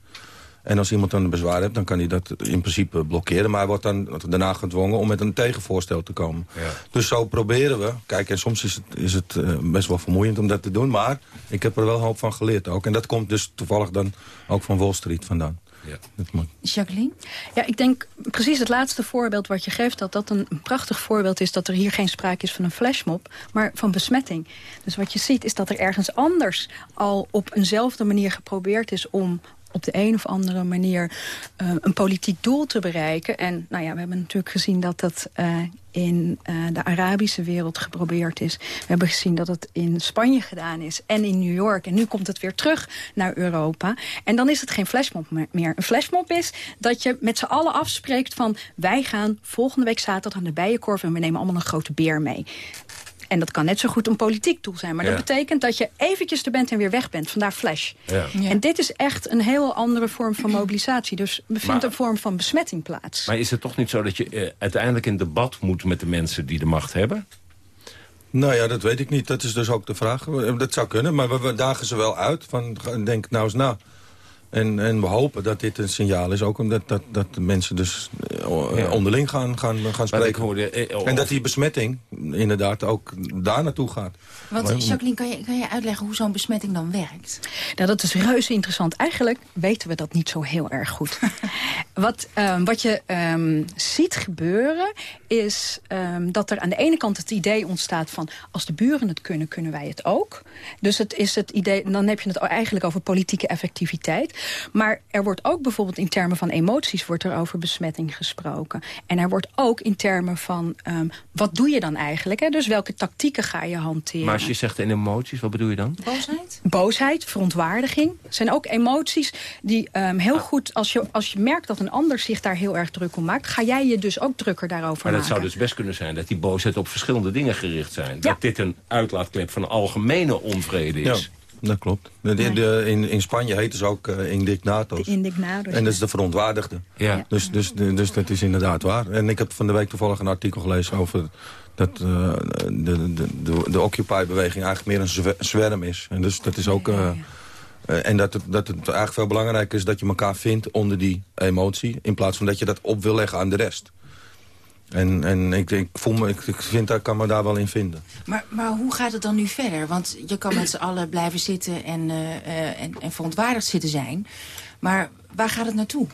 En als iemand dan een bezwaar heeft, dan kan hij dat in principe blokkeren. Maar hij wordt dan daarna gedwongen om met een tegenvoorstel te komen. Dus zo proberen we. Kijk, en soms is het, is het eh, best wel vermoeiend om dat te doen. Maar ik heb er wel hoop van geleerd ook. En dat komt dus toevallig dan ook van Wall Street vandaan. Ja. Jacqueline? Ja, ik denk precies het laatste voorbeeld wat je geeft... dat dat een, een prachtig voorbeeld is dat er hier geen sprake is van een flashmob... maar van besmetting. Dus wat je ziet is dat er ergens anders al op eenzelfde manier geprobeerd is... om op de een of andere manier eh, een politiek doel te bereiken. En nou ja, we hebben natuurlijk gezien dat dat eh, in eh, de Arabische wereld geprobeerd is. We hebben gezien dat het in Spanje gedaan is en in New York. En nu komt het weer terug naar Europa. En dan is het geen flashmob me- meer. Een flashmob is dat je met z'n allen afspreekt van... wij gaan volgende week zaterdag aan de Bijenkorf... en we nemen allemaal een grote beer mee. En dat kan net zo goed een politiek doel zijn. Maar Ja. dat betekent dat je eventjes er bent en weer weg bent. Vandaar flash. Ja. En dit is echt een heel andere vorm van mobilisatie. Dus er vindt Maar- een vorm van besmetting plaats. Maar is het toch niet zo dat je eh, uiteindelijk in debat moet met de mensen die de macht hebben? Nou ja, dat weet ik niet. Dat is dus ook de vraag. Dat zou kunnen, maar we, we dagen ze wel uit. Van, denk nou eens na. En, en we hopen dat dit een signaal is ook. Omdat dat, dat de mensen dus eh, Ja. onderling gaan, gaan, gaan spreken. hoorde, eh, of- en dat die besmetting inderdaad ook daar naartoe gaat. Want Maar- Jacqueline, kan je, kan je uitleggen hoe zo'n besmetting dan werkt? Nou, dat is reuze interessant. Eigenlijk weten we dat niet zo heel erg goed. (laughs) wat, ehm, wat je ehm, ziet gebeuren is ehm, dat er aan de ene kant het idee ontstaat van... als de buren het kunnen, kunnen wij het ook. Dus het is het idee, dan heb je het eigenlijk over politieke effectiviteit. Maar er wordt ook bijvoorbeeld in termen van emoties... wordt er over besmetting gesproken. En er wordt ook in termen van ehm, wat doe je dan eigenlijk? Hè? Dus welke tactieken ga je hanteren? Maar als je zegt in emoties, wat bedoel je dan? Boosheid? Boosheid, verontwaardiging zijn ook emoties die ehm, heel goed... Als je, als je merkt dat een ander zich daar heel erg druk om maakt... ga jij je dus ook drukker daarover Maar dat maken. zou dus best kunnen zijn dat die boosheid op verschillende dingen gericht zijn. Dat dit een uitlaatklep van algemene onvrede Ja, is. Dat klopt. De, de- de- in, in Spanje heten ze ook eh, indignatos. En dat is de verontwaardigde. Ja. Dus, dus, dus dat is inderdaad waar. En ik heb van de week toevallig een artikel gelezen over dat eh, de, de, de, de Occupy-beweging eigenlijk meer een zwe- zwerm is. En dus dat is ook... eh, eh, en dat het, dat het eigenlijk veel belangrijker is dat je elkaar vindt onder die emotie... in plaats van dat je dat op wil leggen aan de rest. En, en ik, ik, voel me, ik, ik vind, ik kan me daar wel in vinden. Maar, maar hoe gaat het dan nu verder? Want je kan met z'n allen blijven zitten en, eh, eh, en, en verontwaardigd zitten zijn. Maar waar gaat het naartoe?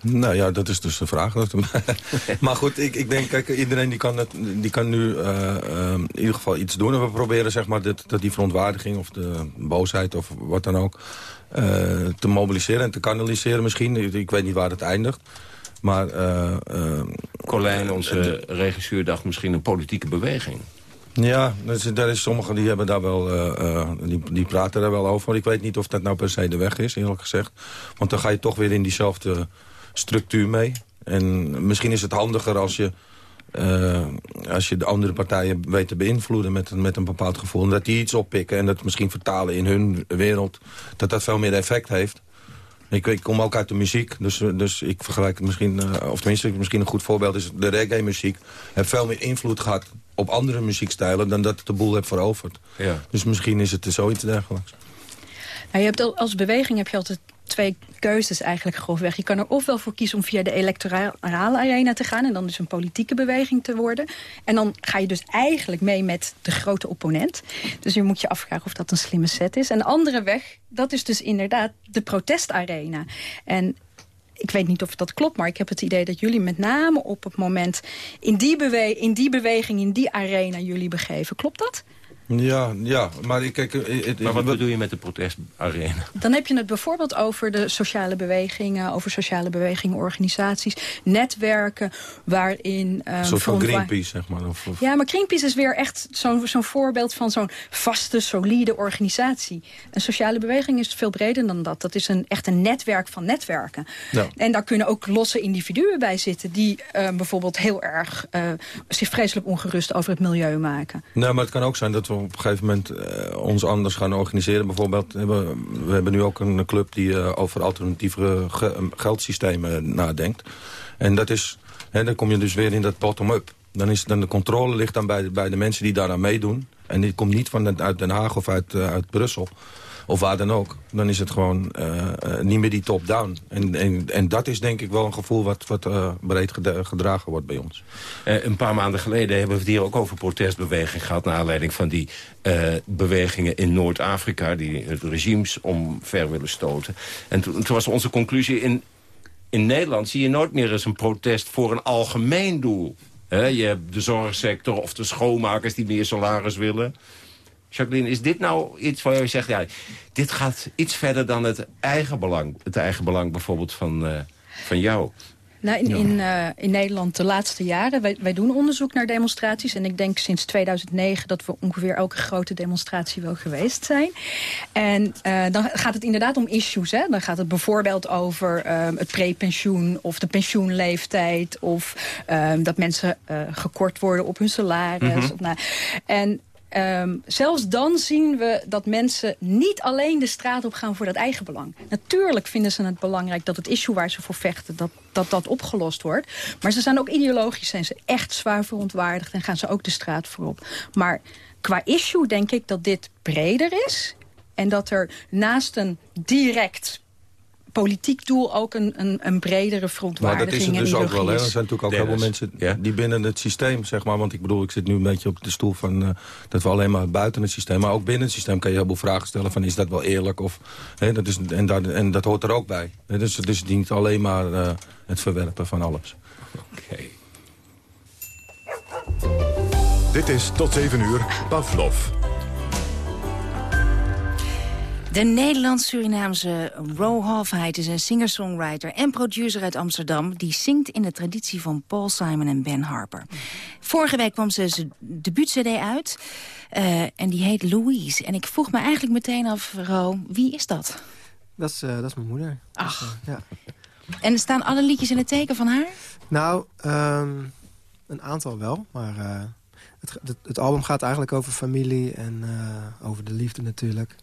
Nou ja, dat is dus de vraag. (laughs) maar goed, ik, ik denk, kijk, iedereen die kan, het, die kan nu eh, in ieder geval iets doen. En we proberen zeg maar dit, dat die verontwaardiging of de boosheid of wat dan ook... te mobiliseren en te kanaliseren misschien. Ik, ik weet niet waar het eindigt. Maar... eh, eh, Colijn, onze regisseur, dacht misschien een politieke beweging. ja, er is, daar is sommigen die, hebben daar wel, eh, die, die praten daar wel over. Ik weet niet of dat nou per se de weg is, eerlijk gezegd. Want dan ga je toch weer in diezelfde structuur mee. En misschien is het handiger als je, als je de andere partijen weet te beïnvloeden met, een- met een bepaald gevoel. En dat die iets oppikken en dat misschien vertalen in hun wereld. Dat dat veel meer effect heeft. Ik, ik kom ook uit de muziek, dus, dus ik vergelijk het misschien... eh, of tenminste, misschien een goed voorbeeld is de reggae-muziek... heeft veel meer invloed gehad op andere muziekstijlen... dan dat het de boel heeft veroverd. Ja. Dus misschien is het zoiets dergelijks. Nou, je hebt al- als beweging heb je altijd twee keuzes eigenlijk grofweg. Je kan er ofwel voor kiezen om via de electorale arena te gaan... en dan dus een politieke beweging te worden. En dan ga je dus eigenlijk mee met de grote opponent. Dus je moet je afvragen of dat een slimme set is. En de andere weg, dat is dus inderdaad de protestarena. En ik weet niet of dat klopt, maar ik heb het idee dat jullie met name op het moment... in die, in die beweging, in die arena jullie begeven. Klopt dat? Ja, ja maar ik kijk... eh, het- Maar wat bedoel je met de protestarena? Dan heb je het bijvoorbeeld over de sociale bewegingen... over sociale bewegingen, organisaties, netwerken... waarin... ehm, een soort van Greenpeace, zeg maar. Of, of- Ja, maar Greenpeace is weer echt zo'n zo'n voorbeeld van zo'n vaste, solide organisatie. Een sociale beweging is veel breder dan dat. Dat is een, echt een netwerk van netwerken. Ja. En daar kunnen ook losse individuen bij zitten... die eh, bijvoorbeeld heel erg eh, zich vreselijk ongerust over het milieu maken. Nee, maar het kan ook zijn dat we op een gegeven moment eh, ons anders gaan organiseren. Bijvoorbeeld, hebben, we hebben nu ook een club die eh, over alternatieve ge- geldsystemen nadenkt. En dat is, hè, dan kom je dus weer in dat bottom-up. Dan is dan de controle ligt dan bij, de- bij de mensen die daaraan meedoen. En die komt niet van, uit Den Haag of uit, eh, uit Brussel. Of waar dan ook. Dan is het gewoon eh, eh, niet meer die top-down. En, en, en dat is denk ik wel een gevoel wat, wat eh, breed gedragen wordt bij ons. Een paar maanden geleden hebben we het hier ook over protestbeweging gehad... naar aanleiding van die bewegingen in Noord-Afrika... die het regimes omver willen stoten. En toen, was onze conclusie... In, in Nederland zie je nooit meer eens een protest voor een algemeen doel. Je hebt de zorgsector of de schoonmakers die meer salaris willen. Jacqueline, is dit nou iets waar je zegt... Ja, dit gaat iets verder dan het eigen belang. Het eigen belang bijvoorbeeld van, eh, van jou. Nou, in, in, eh, in Nederland de laatste jaren, wij, wij doen onderzoek naar demonstraties. En ik denk sinds 2009 dat we ongeveer elke grote demonstratie wel geweest zijn. En eh, dan gaat het inderdaad om issues. Hè? Dan gaat het bijvoorbeeld over ehm, het prepensioen of de pensioenleeftijd. Of ehm, dat mensen gekort worden op hun salaris. Mhm. Of, nou, en Ehm, zelfs dan zien we dat mensen niet alleen de straat op gaan voor dat eigen belang. Natuurlijk vinden ze het belangrijk dat het issue waar ze voor vechten, dat dat, dat opgelost wordt. Maar ze zijn ook ideologisch, zijn ze echt zwaar verontwaardigd en gaan ze ook de straat voorop. Maar qua issue denk ik dat dit breder is. En dat er naast een direct politiek doel ook een, een, een bredere Maar verontwaardiging dat is het dus ook wel. Hè? Er zijn natuurlijk ook heel veel mensen die binnen het systeem, zeg maar. Want ik bedoel, ik zit nu een beetje op de stoel van eh, dat we alleen maar buiten het systeem. Maar ook binnen het systeem kan je heel veel vragen stellen van is dat wel eerlijk? Of, hè, dat is, en, dat, en dat hoort er ook bij. Hè? Dus het is niet alleen maar eh, het verwerpen van alles. Dit is tot 7 uur Pavlov. De Nederlands-Surinaamse Ro Halfheid is een singer-songwriter en producer uit Amsterdam. Die zingt in de traditie van Paul Simon en Ben Harper. Vorige week kwam ze zijn debuut-cd uit. eh, en die heet Louise. En ik vroeg me eigenlijk meteen af, Ro, wie is dat? Dat is, eh, dat is mijn moeder. Ach. Dus, eh, ja. En staan alle liedjes in het teken van haar? Nou, ehm, een aantal wel. Maar het, het, het album gaat eigenlijk over familie en over de liefde natuurlijk.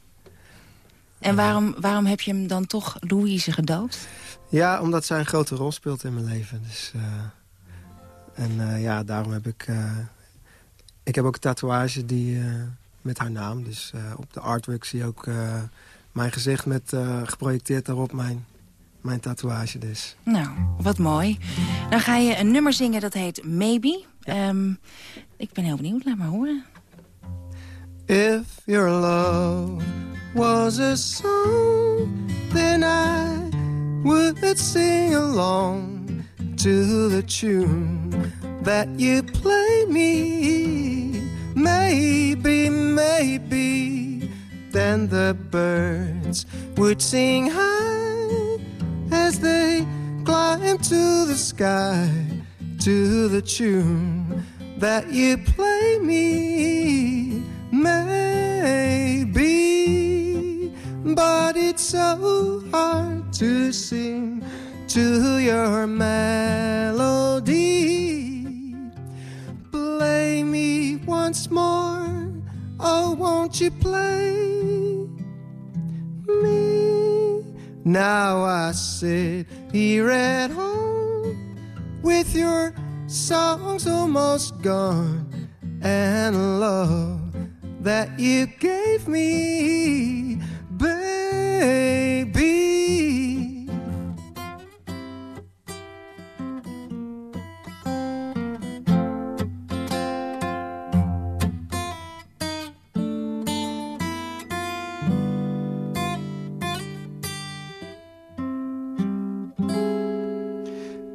En waarom, waarom heb je hem dan toch Louise gedoopt? Ja, omdat zij een grote rol speelt in mijn leven. Dus, eh, en eh, ja, daarom heb ik... eh, ik heb ook een tatoeage die, met haar naam. Dus op de artwork zie je ook mijn gezicht met geprojecteerd daarop mijn, mijn tatoeage dus. Nou, wat mooi. Dan ga je een nummer zingen dat heet Maybe. Ehm, ik ben heel benieuwd, laat maar horen. If your love was a song, then I would sing along to the tune that you play me. Maybe, maybe, then the birds would sing high as they climb to the sky to the tune that you play me. Maybe, but it's so hard to sing to your melody. Play me once more, oh, won't you play me? Now I sit here at home with your songs almost gone and love that you gave me, baby.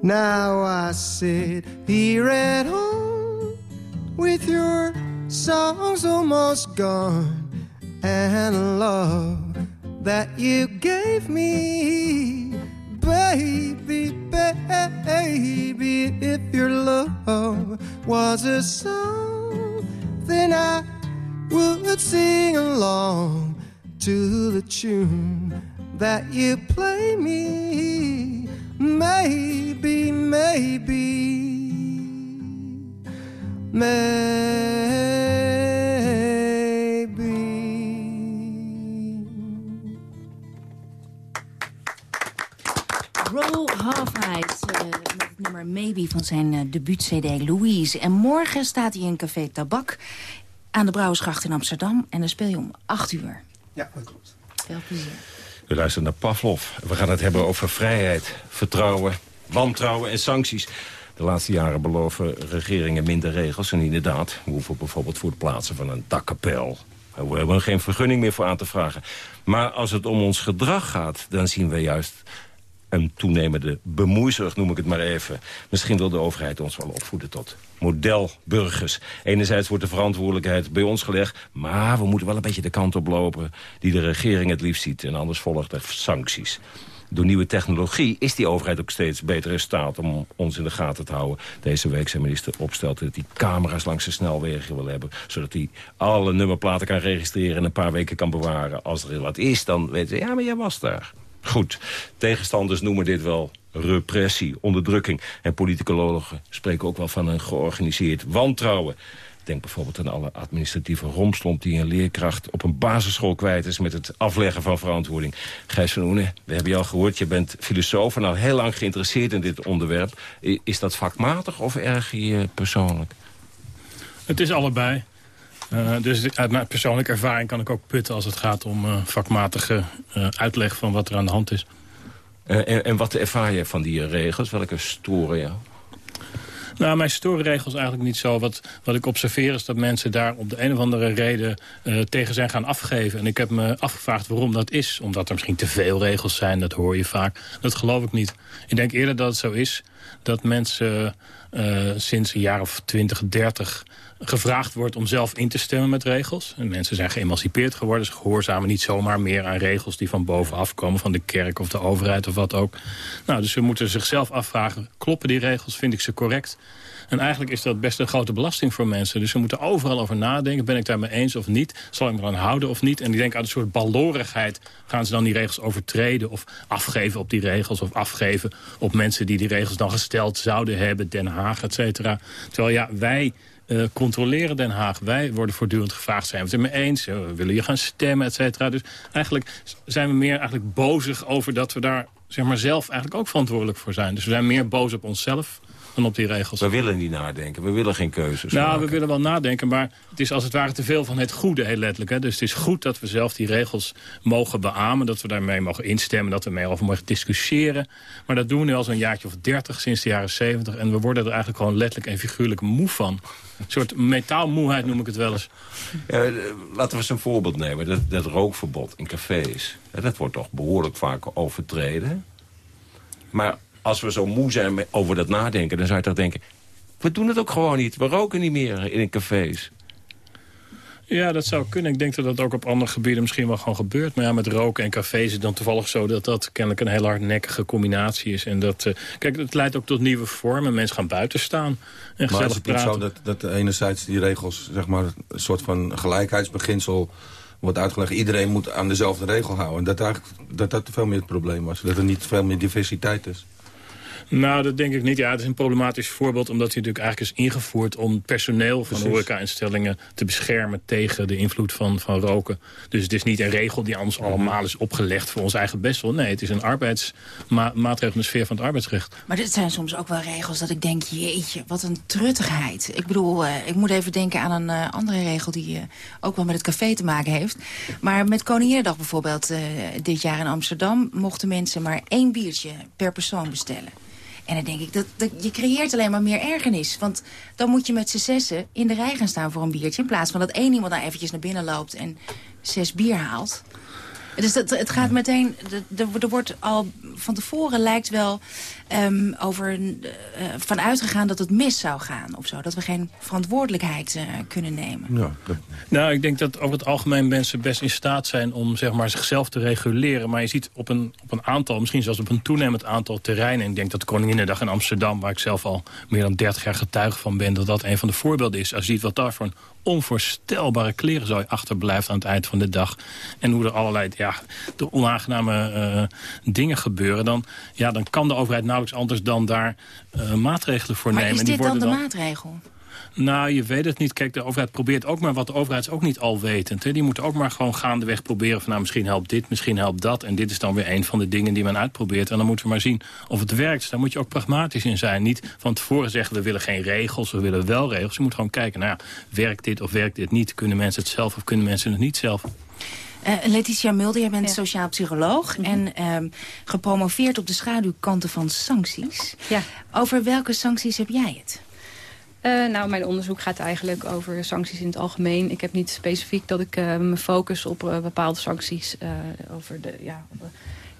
Now I sit here at home with your songs almost gone, and love that you gave me, baby, baby. If your love was a song, then I would sing along to the tune that you play me. Maybe, maybe, maybe. Nummer Maybe van zijn uh, debuut-cd Louise. En morgen staat hij in Café Tabak aan de Brouwersgracht in Amsterdam. En dan speel je om 8 uur. Ja, dat klopt. Veel plezier. We luisteren naar Pavlov. We gaan het hebben over vrijheid, vertrouwen, wantrouwen en sancties. De laatste jaren beloven regeringen minder regels. En inderdaad, we hoeven bijvoorbeeld voor het plaatsen van een dakkapel... we hebben er geen vergunning meer voor aan te vragen. Maar als het om ons gedrag gaat, dan zien we juist een toenemende bemoeizucht, noem ik het maar even. Misschien wil de overheid ons wel opvoeden tot modelburgers. Enerzijds wordt de verantwoordelijkheid bij ons gelegd... maar we moeten wel een beetje de kant op lopen die de regering het liefst ziet. En anders volgt er sancties. Door nieuwe technologie is die overheid ook steeds beter in staat om ons in de gaten te houden. Deze week zijn minister opstelt dat hij camera's langs de snelwegen wil hebben. Zodat hij alle nummerplaten kan registreren en een paar weken kan bewaren. Als er wat is, dan weten ze, ja, maar jij was daar. Goed, tegenstanders noemen dit wel repressie, onderdrukking. En politicologen spreken ook wel van een georganiseerd wantrouwen. Denk bijvoorbeeld aan alle administratieve romslomp... die een leerkracht op een basisschool kwijt is... met het afleggen van verantwoording. Gijs van Oene, we hebben je al gehoord... je bent filosoof en al heel lang geïnteresseerd in dit onderwerp. Is dat vakmatig of erg je persoonlijk? Het is allebei. Uh, dus uit mijn persoonlijke ervaring kan ik ook putten... als het gaat om uh, vakmatige uh, uitleg van wat er aan de hand is. En, en, wat ervaar je van die regels? Welke storen jou? Nou, mijn storenregels eigenlijk niet zo. Wat, wat ik observeer is dat mensen daar op de een of andere reden uh, tegen zijn gaan afgeven. En ik heb me afgevraagd waarom dat is. Omdat er misschien te veel regels zijn, dat hoor je vaak. Dat geloof ik niet. Ik denk eerder dat het zo is dat mensen uh, sinds een jaar of 20, 30 gevraagd wordt om zelf in te stemmen met regels. En mensen zijn geëmancipeerd geworden. Ze gehoorzamen niet zomaar meer aan regels die van bovenaf komen... van de kerk of de overheid of wat ook. Nou, dus ze moeten zichzelf afvragen... kloppen die regels, vind ik ze correct? En eigenlijk is dat best een grote belasting voor mensen. Dus ze moeten overal over nadenken. Ben ik daarmee eens of niet? Zal ik me eraan houden of niet? En die denken aan een soort balorigheid. Gaan ze dan die regels overtreden of afgeven op die regels... of afgeven op mensen die die regels dan gesteld zouden hebben... Den Haag, et cetera. Terwijl ja, wij uh, controleren Den Haag. Wij worden voortdurend gevraagd, zijn we het er mee eens? Uh, willen je gaan stemmen, et cetera? Dus eigenlijk zijn we meer eigenlijk bozig over dat we daar zeg maar, zelf eigenlijk ook verantwoordelijk voor zijn. Dus we zijn meer boos op onszelf dan op die regels. We willen niet nadenken, we willen geen keuzes Nou, maken. we willen wel nadenken, maar het is als het ware te veel van het goede, heel letterlijk. Hè? Dus het is goed dat we zelf die regels mogen beamen, dat we daarmee mogen instemmen, dat we mee over mogen discussiëren. Maar dat doen we nu al zo'n jaartje of dertig, sinds de jaren zeventig. En we worden er eigenlijk gewoon letterlijk en figuurlijk moe van. Een soort metaalmoeheid noem ik het wel eens. Ja, laten we eens een voorbeeld nemen. Dat, dat rookverbod in cafés. Dat wordt toch behoorlijk vaak overtreden. Maar als we zo moe zijn over dat nadenken... dan zou je toch denken... we doen het ook gewoon niet. We roken niet meer in cafés. Ja, dat zou kunnen. Ik denk dat dat ook op andere gebieden misschien wel gewoon gebeurt. Maar ja, met roken en cafés is het dan toevallig zo... dat dat kennelijk een heel hardnekkige combinatie is. En dat, uh, kijk, het leidt ook tot nieuwe vormen. Mensen gaan buiten staan en maar is het niet zo dat, dat enerzijds die regels... zeg maar een soort van gelijkheidsbeginsel wordt uitgelegd... iedereen moet aan dezelfde regel houden. En dat eigenlijk, dat, dat veel meer het probleem was. Dat er niet veel meer diversiteit is. Nou, dat denk ik niet. Ja, het is een problematisch voorbeeld... omdat hij natuurlijk eigenlijk is ingevoerd om personeel van horeca-instellingen te beschermen tegen de invloed van, van roken. Dus het is niet een regel die ons allemaal is opgelegd voor ons eigen bestwil. Nee, het is een arbeidsmaatregel in de sfeer van het arbeidsrecht. Maar dit zijn soms ook wel regels dat ik denk, jeetje, wat een truttigheid. Ik bedoel, uh, ik moet even denken aan een uh, andere regel die uh, ook wel met het café te maken heeft. Maar met Koninginnedag bijvoorbeeld dit jaar in Amsterdam... mochten mensen maar één biertje per persoon bestellen. En dan denk ik, dat, dat, je creëert alleen maar meer ergernis. Want dan moet je met z'n zessen in de rij gaan staan voor een biertje... in plaats van dat één iemand daar eventjes naar binnen loopt en zes bier haalt. Dus dat, het gaat meteen, er wordt al van tevoren lijkt wel um, over uh, van uitgegaan dat het mis zou gaan of zo. Dat we geen verantwoordelijkheid uh, kunnen nemen. Ja, Nou, ik denk dat over het algemeen mensen best in staat zijn om zeg maar, zichzelf te reguleren. Maar je ziet op een, op een aantal, misschien zelfs op een toenemend aantal terreinen. En ik denk dat Koninginnedag in Amsterdam, waar ik zelf al meer dan 30 jaar getuige van ben, dat dat een van de voorbeelden is. Als je ziet wat daar voor een onvoorstelbare klerenzooi achterblijft aan het eind van de dag. En hoe er allerlei ja, de onaangename uh, dingen gebeuren. Dan, ja, dan kan de overheid nauwelijks anders dan daar uh, maatregelen voor maar nemen. Maar is dit dan de maatregel? Nou, je weet het niet. Kijk, de overheid probeert ook maar wat. De overheid is ook niet alwetend. Hè. Die moet ook maar gewoon gaandeweg proberen van... nou, misschien helpt dit, misschien helpt dat. En dit is dan weer een van de dingen die men uitprobeert. En dan moeten we maar zien of het werkt. Dus daar moet je ook pragmatisch in zijn. Niet van tevoren zeggen, we willen geen regels, we willen wel regels. Je moet gewoon kijken, nou ja, werkt dit of werkt dit niet? Kunnen mensen het zelf of kunnen mensen het niet zelf? Uh, Letitia Mulder, jij bent sociaal psycholoog... Mhm. en um, gepromoveerd op de schaduwkanten van sancties. Ja. Over welke sancties heb jij het? Uh, nou, mijn onderzoek gaat eigenlijk over sancties in het algemeen. Ik heb niet specifiek dat ik uh, me focus op uh, bepaalde sancties. over de, ja,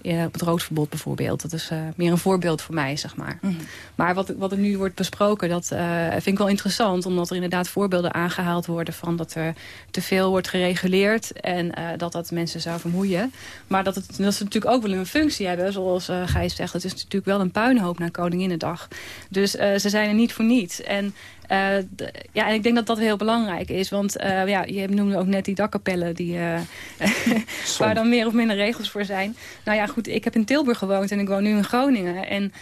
op het roodverbod bijvoorbeeld. Dat is meer een voorbeeld voor mij, zeg maar. Mm. Maar wat, wat er nu wordt besproken, dat vind ik wel interessant. Omdat er inderdaad voorbeelden aangehaald worden van dat er te veel wordt gereguleerd. En dat dat mensen zou vermoeien. Maar dat, het, dat ze natuurlijk ook wel een functie hebben. Zoals Gijs zegt, het is natuurlijk wel een puinhoop na Koninginnedag. Dus ze zijn er niet voor niets. En uh, ja, en ik denk dat dat heel belangrijk is. Want uh, ja, je noemde ook net die dakkapellen die, uh, (laughs) waar dan meer of minder regels voor zijn. Nou ja, goed, ik heb in Tilburg gewoond en ik woon nu in Groningen. En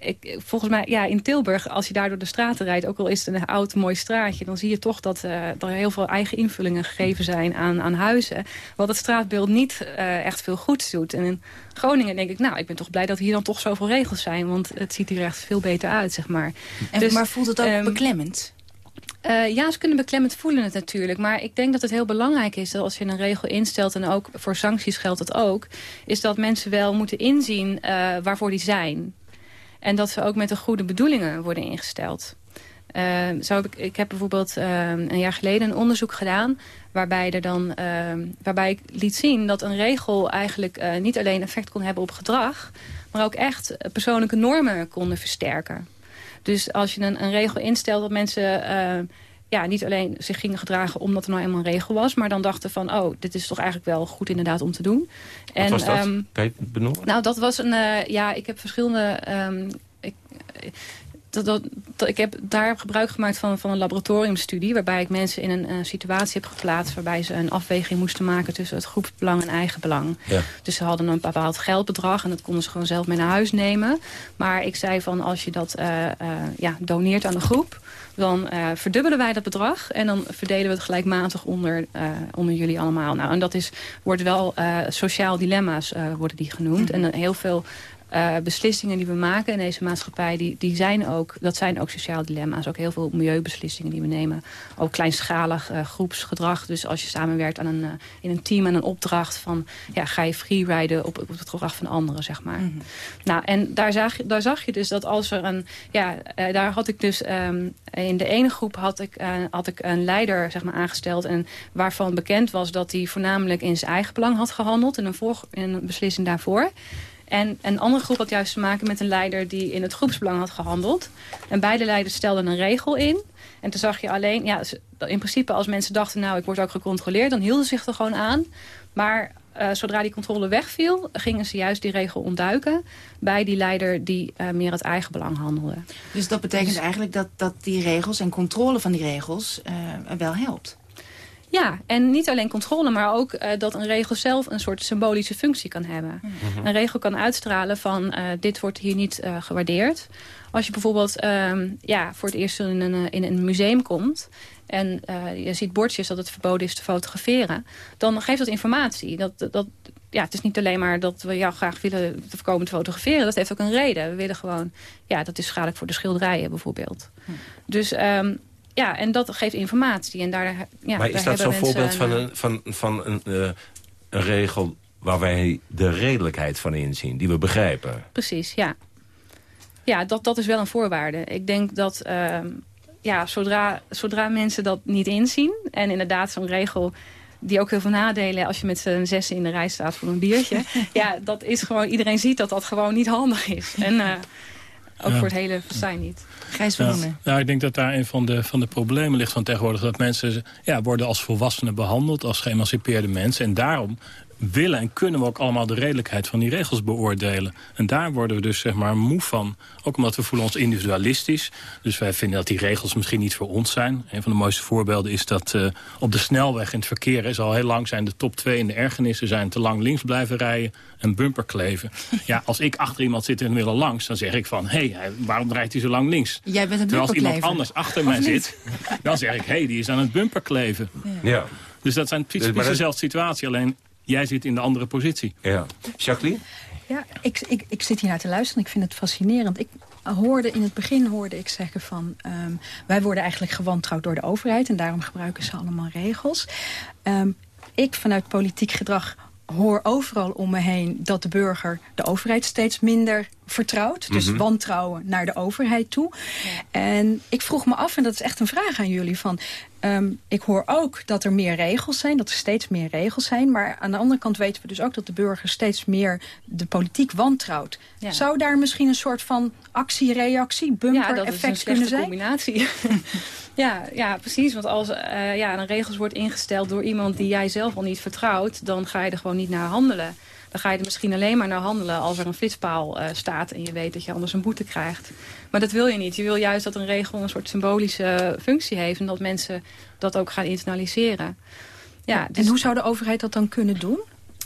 ik, volgens mij, ja, in Tilburg, als je daar door de straten rijdt... ook al is het een oud mooi straatje... dan zie je toch dat er heel veel eigen invullingen gegeven zijn aan, aan huizen. Wat het straatbeeld niet echt veel goeds doet. En in Groningen denk ik, nou, ik ben toch blij dat hier dan toch zoveel regels zijn. Want het ziet hier echt veel beter uit, zeg maar. En, dus, maar voelt het ook um, beklemmend? Uh, ja, ze kunnen beklemmend voelen het natuurlijk. Maar ik denk dat het heel belangrijk is dat als je een regel instelt... en ook voor sancties geldt het ook... is dat mensen wel moeten inzien uh, waarvoor die zijn. En dat ze ook met de goede bedoelingen worden ingesteld. Uh, zo heb ik, ik heb bijvoorbeeld een jaar geleden een onderzoek gedaan... waarbij, er dan, waarbij ik liet zien dat een regel eigenlijk niet alleen effect kon hebben op gedrag... maar ook echt persoonlijke normen konden versterken. Dus als je een, een regel instelt dat mensen... Uh, ja, niet alleen zich gingen gedragen omdat er nou eenmaal een regel was... maar dan dachten van, oh, dit is toch eigenlijk wel goed inderdaad om te doen. Wat en, was dat? Um, kan je het benoemen? Nou, dat was een... Uh, ja, ik heb verschillende... Um, ik, dat, dat, dat, ik heb daar gebruik gemaakt van, van een laboratoriumstudie... waarbij ik mensen in een, situatie heb geplaatst... waarbij ze een afweging moesten maken tussen het groepsbelang en eigen belang. Ja. Dus ze hadden een bepaald geldbedrag en dat konden ze gewoon zelf mee naar huis nemen. Maar ik zei van als je dat uh, uh, ja, doneert aan de groep... dan verdubbelen wij dat bedrag en dan verdelen we het gelijkmatig onder, onder jullie allemaal. Nou, en dat is, wordt wel sociaal dilemma's worden die genoemd. Mm -hmm. En heel veel uh, beslissingen die we maken in deze maatschappij, die, die zijn ook, dat zijn ook sociaal dilemma's. Ook heel veel milieubeslissingen die we nemen. Ook kleinschalig uh, groepsgedrag. Dus als je samenwerkt aan een, uh, in een team aan een opdracht van, ja, ga je freeriden op, op het gedrag van anderen, zeg maar. Mm -hmm. Nou, en daar zag, daar zag je dus dat als er een, ja, daar had ik dus, um, in de ene groep had ik, had ik een leider, zeg maar, aangesteld. En waarvan bekend was dat hij voornamelijk in zijn eigen belang had gehandeld. In een, voor, in een beslissing daarvoor. En een andere groep had juist te maken met een leider die in het groepsbelang had gehandeld. En beide leiders stelden een regel in. En toen zag je alleen, ja, in principe als mensen dachten... nou, ik word ook gecontroleerd, dan hielden ze zich er gewoon aan. Maar uh, zodra die controle wegviel, gingen ze juist die regel ontduiken... bij die leider die uh, meer het eigen belang handelde. Dus dat betekent dus, eigenlijk dat, dat die regels en controle van die regels uh, wel helpt? Ja, en niet alleen controle, maar ook uh, dat een regel zelf een soort symbolische functie kan hebben. Mm -hmm. Een regel kan uitstralen van uh, dit wordt hier niet uh, gewaardeerd. Als je bijvoorbeeld um, ja, voor het eerst in een, in een museum komt en je ziet bordjes dat het verboden is te fotograferen, dan geeft dat informatie. Dat, dat, ja, het is niet alleen maar dat we jou graag willen te voorkomen te fotograferen. Dat heeft ook een reden. We willen gewoon, ja, dat is schadelijk voor de schilderijen bijvoorbeeld. Hm. Dus um, ja, en dat geeft informatie. En daar, ja, maar is dat zo'n voorbeeld van, een, van, van een, uh, een regel waar wij de redelijkheid van inzien, die we begrijpen? Precies, ja. Ja, dat, dat is wel een voorwaarde. Ik denk dat uh, ja, zodra, zodra mensen dat niet inzien... en inderdaad zo'n regel die ook heel veel nadelen als je met z'n zessen in de rij staat voor een biertje. (laughs) ja, dat is gewoon, iedereen ziet dat dat gewoon niet handig is. En eh, ook Ja. voor het hele festijn niet. Gijs Ja. ja, ik denk dat daar een van de, van de problemen ligt van tegenwoordig. Dat mensen ja, worden als volwassenen behandeld, als geëmancipeerde mensen. En daarom willen en kunnen we ook allemaal de redelijkheid van die regels beoordelen. En daar worden we dus zeg maar moe van. Ook omdat we voelen ons individualistisch. Dus wij vinden dat die regels misschien niet voor ons zijn. Een van de mooiste voorbeelden is dat eh, op de snelweg in het verkeer... is al heel lang zijn de top 2 in de ergernissen... zijn te lang links blijven rijden en bumper kleven. (laughs) Ja, als ik achter iemand zit en wil langs... dan zeg ik van, hé, hey, waarom rijdt hij zo lang links? Jij bent een Terwijl als iemand anders achter mij zit... dan zeg ik, hé, hey, die is aan het bumper kleven. Ja. Dus dat zijn precies Dus, dezelfde situatie. Alleen jij zit in de andere positie. Ja. Jacqueline? Ja, ik, ik, ik zit hier naar te luisteren. Ik vind het fascinerend. Ik hoorde in het begin hoorde ik zeggen van... ehm, wij worden eigenlijk gewantrouwd door de overheid... en daarom gebruiken ze allemaal regels. Ehm, ik vanuit politiek gedrag hoor overal om me heen... dat de burger de overheid steeds minder vertrouwt. Dus Mhm. wantrouwen naar de overheid toe. En ik vroeg me af, en dat is echt een vraag aan jullie... van Ehm, ik hoor ook dat er meer regels zijn, dat er steeds meer regels zijn. Maar aan de andere kant weten we dus ook dat de burger steeds meer de politiek wantrouwt. Ja. Zou daar misschien een soort van actie-reactie, Ja, dat is een bumper-effect kunnen slechte zijn? combinatie. (laughs) ja, ja, precies. Want als eh ja, een regels wordt ingesteld door iemand die jij zelf al niet vertrouwt... dan ga je er gewoon niet naar handelen. Dan ga je er misschien alleen maar naar handelen als er een flitspaal eh, staat... en je weet dat je anders een boete krijgt. Maar dat wil je niet. Je wil juist dat een regel een soort symbolische functie heeft... en dat mensen dat ook gaan internaliseren. Ja, dus- En hoe zou de overheid dat dan kunnen doen?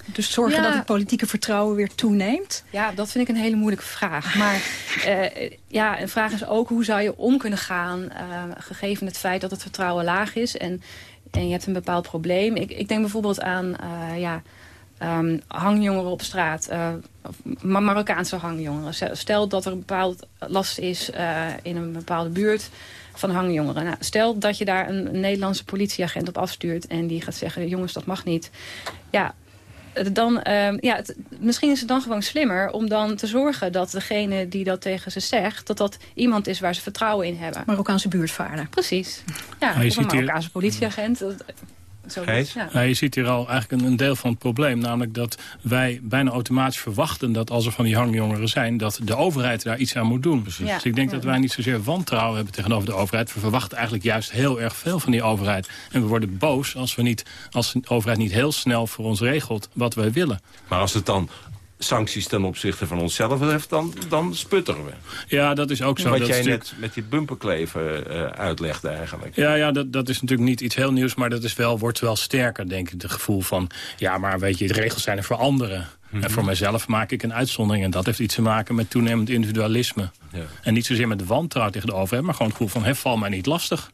Dus zorgen Ja. dat het politieke vertrouwen weer toeneemt? Ja, dat vind ik een hele moeilijke vraag. Maar eh, ja, een vraag is ook hoe zou je om kunnen gaan... eh, gegeven het feit dat het vertrouwen laag is... en, en je hebt een bepaald probleem. Ik, ik denk bijvoorbeeld aan ja, ehm, hangjongeren op straat... eh, Marokkaanse hangjongeren. Stel dat er een bepaald last is eh, in een bepaalde buurt van hangjongeren. Nou, stel dat je daar een, Nederlandse politieagent op afstuurt... en die gaat zeggen, jongens, dat mag niet. Ja, dan, ehm, ja, het- misschien is het dan gewoon slimmer om dan te zorgen dat degene die dat tegen ze zegt, dat dat iemand is waar ze vertrouwen in hebben. Marokkaanse buurtvaarder. Precies. Ja, Maar je of een Marokkaanse politieagent. dat- Zo, ja. Ja, je ziet hier al eigenlijk een, een deel van het probleem. Namelijk dat wij bijna automatisch verwachten dat als er van die hangjongeren zijn... dat de overheid daar iets aan moet doen. Ja. Dus ik denk Ja. dat wij niet zozeer wantrouwen hebben tegenover de overheid. We verwachten eigenlijk juist heel erg veel van die overheid. En we worden boos als, we niet, als de overheid niet heel snel voor ons regelt wat wij willen. Maar als het dan sancties ten opzichte van onszelf heeft, dan, dan sputteren we. Ja, dat is ook zo. Wat dat jij natuurlijk- net met die bumperkleven eh, uitlegde eigenlijk. Ja, ja dat, dat is natuurlijk niet iets heel nieuws, maar dat is wel, wordt wel sterker, denk ik. Het gevoel van, ja, maar weet je, de regels zijn er voor anderen. En voor mijzelf maak ik een uitzondering. En dat heeft iets te maken met toenemend individualisme. Ja. En niet zozeer met wantrouwen tegen de overheid, maar gewoon het gevoel van, hé, val mij niet lastig.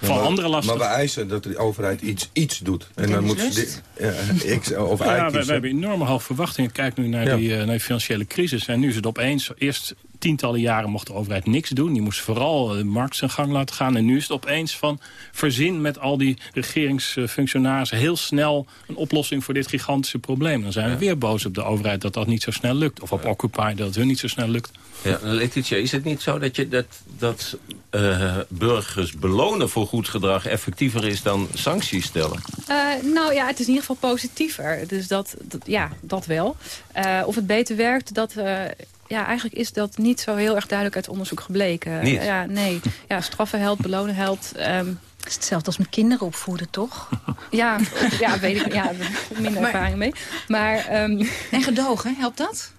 Maar, we eisen dat de overheid iets, iets doet. En dan moet ze... Ja, ik, of Ja, hij we, hebben enorme hoge verwachtingen. Kijk nu naar, Ja. die, eh, naar die financiële crisis. En nu is het opeens, eerst tientallen jaren mocht de overheid niks doen. Die moest vooral de markt zijn gang laten gaan. En nu is het opeens van verzin met al die regeringsfunctionarissen... heel snel een oplossing voor dit gigantische probleem. Dan zijn we weer boos op de overheid dat dat niet zo snel lukt. Of op Occupy dat het hun niet zo snel lukt. Ja, Letitia, is het niet zo dat, je, dat, dat eh, burgers belonen voor goed gedrag effectiever is dan sancties stellen? Eh, nou ja, het is in ieder geval positiever. Dus dat, dat- ja, dat wel. Eh, of het beter werkt, dat... eh, ja, eigenlijk is dat niet zo heel erg duidelijk uit onderzoek gebleken. Niet? Ja, nee. Ja, straffen helpt, belonen helpt. ehm, Het is hetzelfde als met kinderen opvoeden, toch? ja, ja, weet ik. Ja, daar heb ik minder Maar- ervaring mee. Maar, ehm, En gedogen, helpt dat?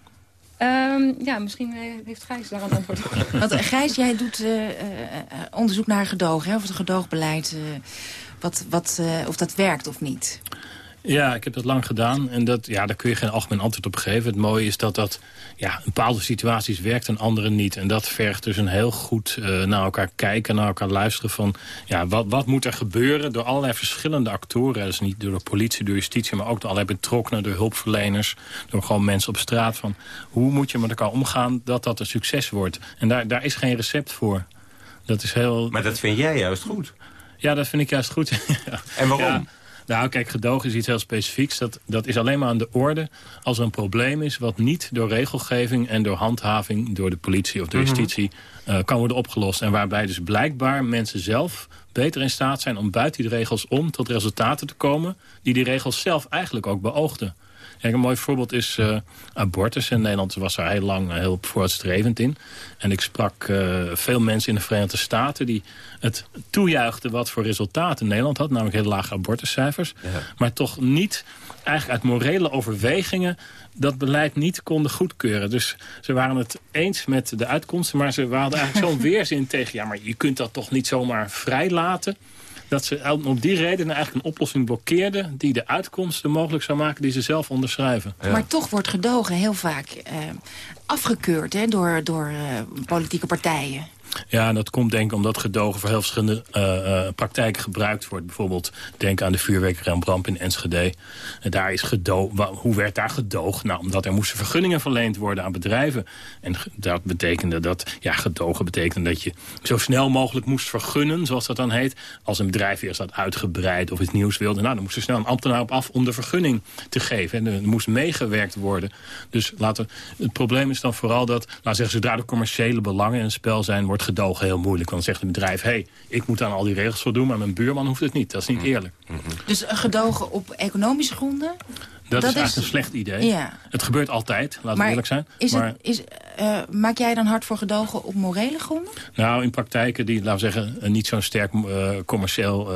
Ehm, ja, misschien eh, heeft Gijs daar een antwoord op. (laughs) Want eh, Gijs, jij doet eh, onderzoek naar gedogen, hè? of het gedoogbeleid, wat, wat, of dat werkt of niet. Ja, ik heb dat lang gedaan. En dat, ja, daar kun je geen algemeen antwoord op geven. Het mooie is dat dat ja, in bepaalde situaties werkt en andere niet. En dat vergt dus een heel goed eh, naar elkaar kijken, naar elkaar luisteren van... Ja, wat, wat moet er gebeuren door allerlei verschillende actoren. Dus niet door de politie, door justitie, maar ook door allerlei betrokkenen... door hulpverleners, door gewoon mensen op straat. Van hoe moet je met elkaar omgaan dat dat een succes wordt? En daar, daar is geen recept voor. Dat is heel... Maar dat vind jij juist goed. Ja, dat vind ik juist goed. (laughs) Ja. En waarom? Ja. Nou, kijk, gedogen is iets heel specifieks. Dat, dat is alleen maar aan de orde als er een probleem is... wat niet door regelgeving en door handhaving... door de politie of de Mhm. justitie eh, kan worden opgelost. En waarbij dus blijkbaar mensen zelf beter in staat zijn... om buiten die regels om tot resultaten te komen... die die regels zelf eigenlijk ook beoogden. Kijk, een mooi voorbeeld is eh, abortus. In Nederland was daar heel lang eh, heel vooruitstrevend in. En ik sprak eh, veel mensen in de Verenigde Staten... die het toejuichten wat voor resultaten Nederland had. Namelijk hele lage abortuscijfers. Maar toch niet, eigenlijk uit morele overwegingen... dat beleid niet konden goedkeuren. Dus ze waren het eens met de uitkomsten... maar ze hadden eigenlijk zo'n (laughs) weerzin tegen... ja, maar je kunt dat toch niet zomaar vrijlaten dat ze op die reden eigenlijk een oplossing blokkeerden... die de uitkomsten mogelijk zou maken die ze zelf onderschrijven. Maar toch wordt gedogen heel vaak eh, afgekeurd hè, door, door eh, politieke partijen. Ja, en dat komt denk ik omdat gedogen voor heel verschillende eh, eh, praktijken gebruikt wordt. Bijvoorbeeld denk aan de vuurwerkramp in Enschede. En daar is gedo wa- hoe werd daar gedoogd? Nou, omdat er moesten vergunningen verleend worden aan bedrijven. En dat betekende dat, ja, gedogen betekende dat je zo snel mogelijk moest vergunnen, zoals dat dan heet. Als een bedrijf eerst had uitgebreid of iets nieuws wilde, nou, dan moest er snel een ambtenaar op af om de vergunning te geven. En er moest meegewerkt worden. Dus laten, het probleem is dan vooral dat, nou zeggen, zodra de commerciële belangen in spel zijn, wordt gedogen heel moeilijk. Want dan zegt het bedrijf, hé, hey, ik moet aan al die regels voldoen, maar mijn buurman hoeft het niet. Dat is niet eerlijk. Dus eh, gedogen op economische gronden? Dat, Dat is is- eigenlijk een slecht idee. Ja. Het gebeurt altijd, laten we eerlijk zijn. Is maar het, is, eh, maak jij dan hard voor gedogen op morele gronden? nou, in praktijken die, laten we zeggen, een niet zo'n sterk eh, commercieel,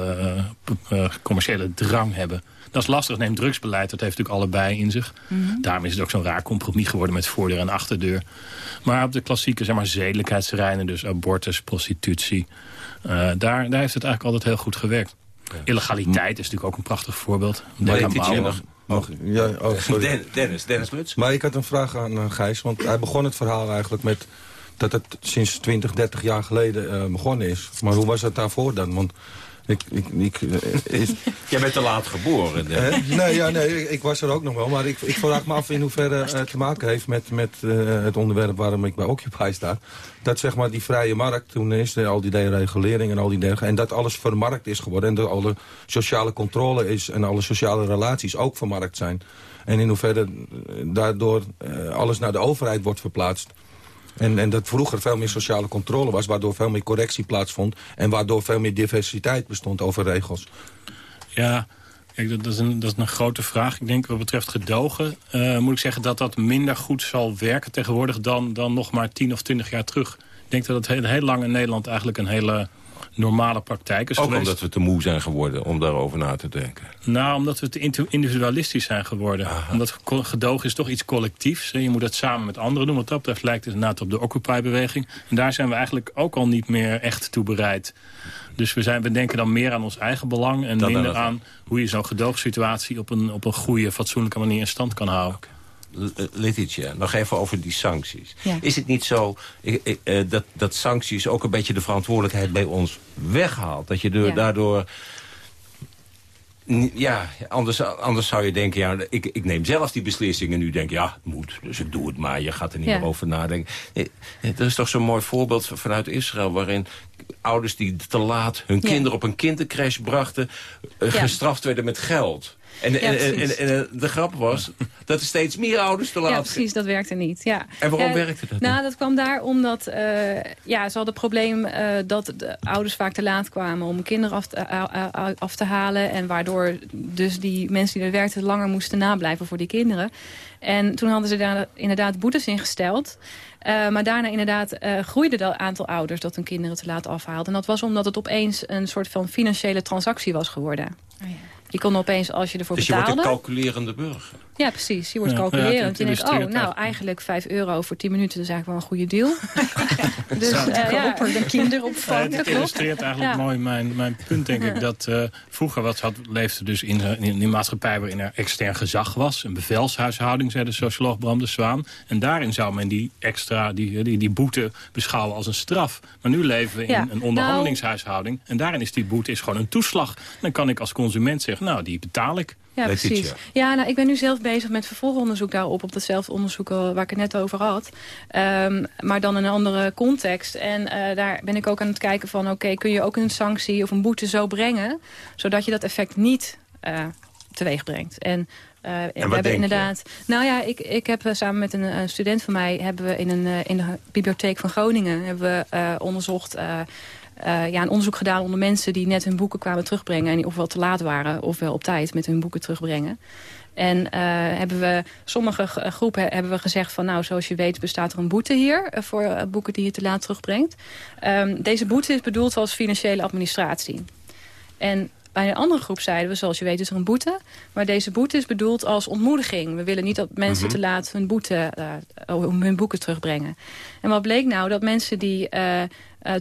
commerciële drang hebben. Dat is lastig. Neem drugsbeleid, dat heeft natuurlijk allebei in zich. Mhm. Daarom is het ook zo'n raar compromis geworden met voordeur en achterdeur. Maar op de klassieke zeg maar, zedelijkheidsterreinen, dus abortus, prostitutie... eh, daar, daar heeft het eigenlijk altijd heel goed gewerkt. Illegaliteit is natuurlijk ook een prachtig voorbeeld. Denk aan Mag, ja, oh, (laughs) sorry. Dennis, Dennis Lutz. Maar ik had een vraag aan eh, Gijs, want hij begon het verhaal eigenlijk met dat het sinds 20, 30 jaar geleden eh, begonnen is. Maar hoe was het daarvoor dan? Want ik... ik, ik eh, is, (laughs) Jij bent te laat geboren. Hè? nee, ja, nee, ik- was er ook nog wel. Maar ik, ik vraag me af in hoeverre het te maken heeft met, met eh, het onderwerp waarom ik bij Occupy sta. Dat zeg maar die vrije markt toen is, al die deregulering en al die dergelijke. En dat alles vermarkt is geworden. En dat alle sociale controle is en alle sociale relaties ook vermarkt zijn. En in hoeverre eh, daardoor eh, alles naar de overheid wordt verplaatst. En, en dat vroeger veel meer sociale controle was, waardoor veel meer correctie plaatsvond. En waardoor veel meer diversiteit bestond over regels. Ja, kijk, dat, is een, dat is een grote vraag. Ik denk wat betreft gedogen eh, moet ik zeggen dat dat minder goed zal werken tegenwoordig dan, dan nog maar 10 of 20 jaar terug. Ik denk dat het heel, heel lang in Nederland eigenlijk een hele normale praktijk is Ook geweest. omdat we te moe zijn geworden om daarover na te denken. Nou, omdat we te individualistisch zijn geworden. Omdat co- gedogen is toch iets collectiefs. hè. Je moet het samen met anderen doen. Wat dat betreft lijkt het inderdaad op de Occupy-beweging. En daar zijn we eigenlijk ook al niet meer echt toe bereid. Dus we, zijn, we denken dan meer aan ons eigen belang... en minder aan hoe je zo'n gedoogsituatie... op een, op een goede, fatsoenlijke manier in stand kan houden. Letitia, nog even over die sancties. Ja. Is het niet zo ik- ik, eh, dat, dat sancties ook een beetje de verantwoordelijkheid bij ons weghaalt? Dat je Ja. daardoor... Ja, anders, anders zou je denken, ja, ik, ik neem zelf die beslissingen. Nu denk je, ja, het moet, dus ik doe het maar. Je gaat er niet Ja. meer over nadenken. Eh, eh, Er is toch zo'n mooi voorbeeld vanuit Israël... waarin ouders die te laat hun kinderen op een kindercrash brachten... eh, gestraft werden met geld. En, Ja, en, en, eh, de grap was dat er steeds meer ouders te laat Ja, precies, dat werkte niet. Ja. En waarom Ja, werkte dat Nou, dat kwam daar omdat eh, ja, ze hadden het probleem eh, dat de ouders vaak te laat kwamen om kinderen af te, eh, eh, af te halen. En waardoor dus die mensen die er werkten langer moesten nablijven voor die kinderen. En toen hadden ze daar inderdaad boetes ingesteld. Eh, maar daarna inderdaad eh, groeide het aantal ouders dat hun kinderen te laat afhaalden. En dat was omdat het opeens een soort van financiële transactie was geworden. Je kon opeens, als je ervoor Dus je wordt betaalde... een calculerende burger. Ja, precies. Je wordt Ja, calculerend. ja, je denkt, oh, nou, eigenlijk- eigenlijk 5 euro voor 10 minuten is eigenlijk wel een goede deal. (laughs) dus, eh, ja. De kinderopvang. Eh, het illustreert eigenlijk Ja. mooi mijn, mijn punt, denk ik. Dat eh, vroeger wat had, leefde dus in, in, in een maatschappij waarin er extern gezag was. Een bevelshuishouding, zei de socioloog Bram de Zwaan. En daarin zou men die extra, die, die, die boete beschouwen als een straf. Maar nu leven we in Ja, een onderhandelingshuishouding. En daarin is die boete is gewoon een toeslag. Dan kan ik als consument zeggen, nou, die betaal ik. Ja, precies. Ja, nou, ik ben nu zelf bezig met vervolgonderzoek daarop. Op datzelfde onderzoek eh, waar ik het net over had. Ehm, maar dan in een andere context. En eh, daar ben ik ook aan het kijken van... oké, kun je ook een sanctie of een boete zo brengen... zodat je dat effect niet uh, teweeg brengt. En, uh, en we hebben inderdaad. Nou ja, ik, ik heb samen met een, een, student van mij hebben we in een in de bibliotheek van Groningen hebben we onderzocht. Uh, ja, een onderzoek gedaan onder mensen die net hun boeken kwamen terugbrengen... en die ofwel te laat waren ofwel op tijd met hun boeken terugbrengen. En uh, hebben we, sommige groepen hebben we gezegd van... nou, zoals je weet bestaat er een boete hier uh, voor uh, boeken die je te laat terugbrengt. Um, deze boete is bedoeld als financiële administratie. En bij een andere groep zeiden we, zoals je weet, is er een boete. Maar deze boete is bedoeld als ontmoediging. We willen niet dat mensen mm -hmm. te laat hun, boete, om hun boeken terugbrengen. En wat bleek nou? Dat mensen die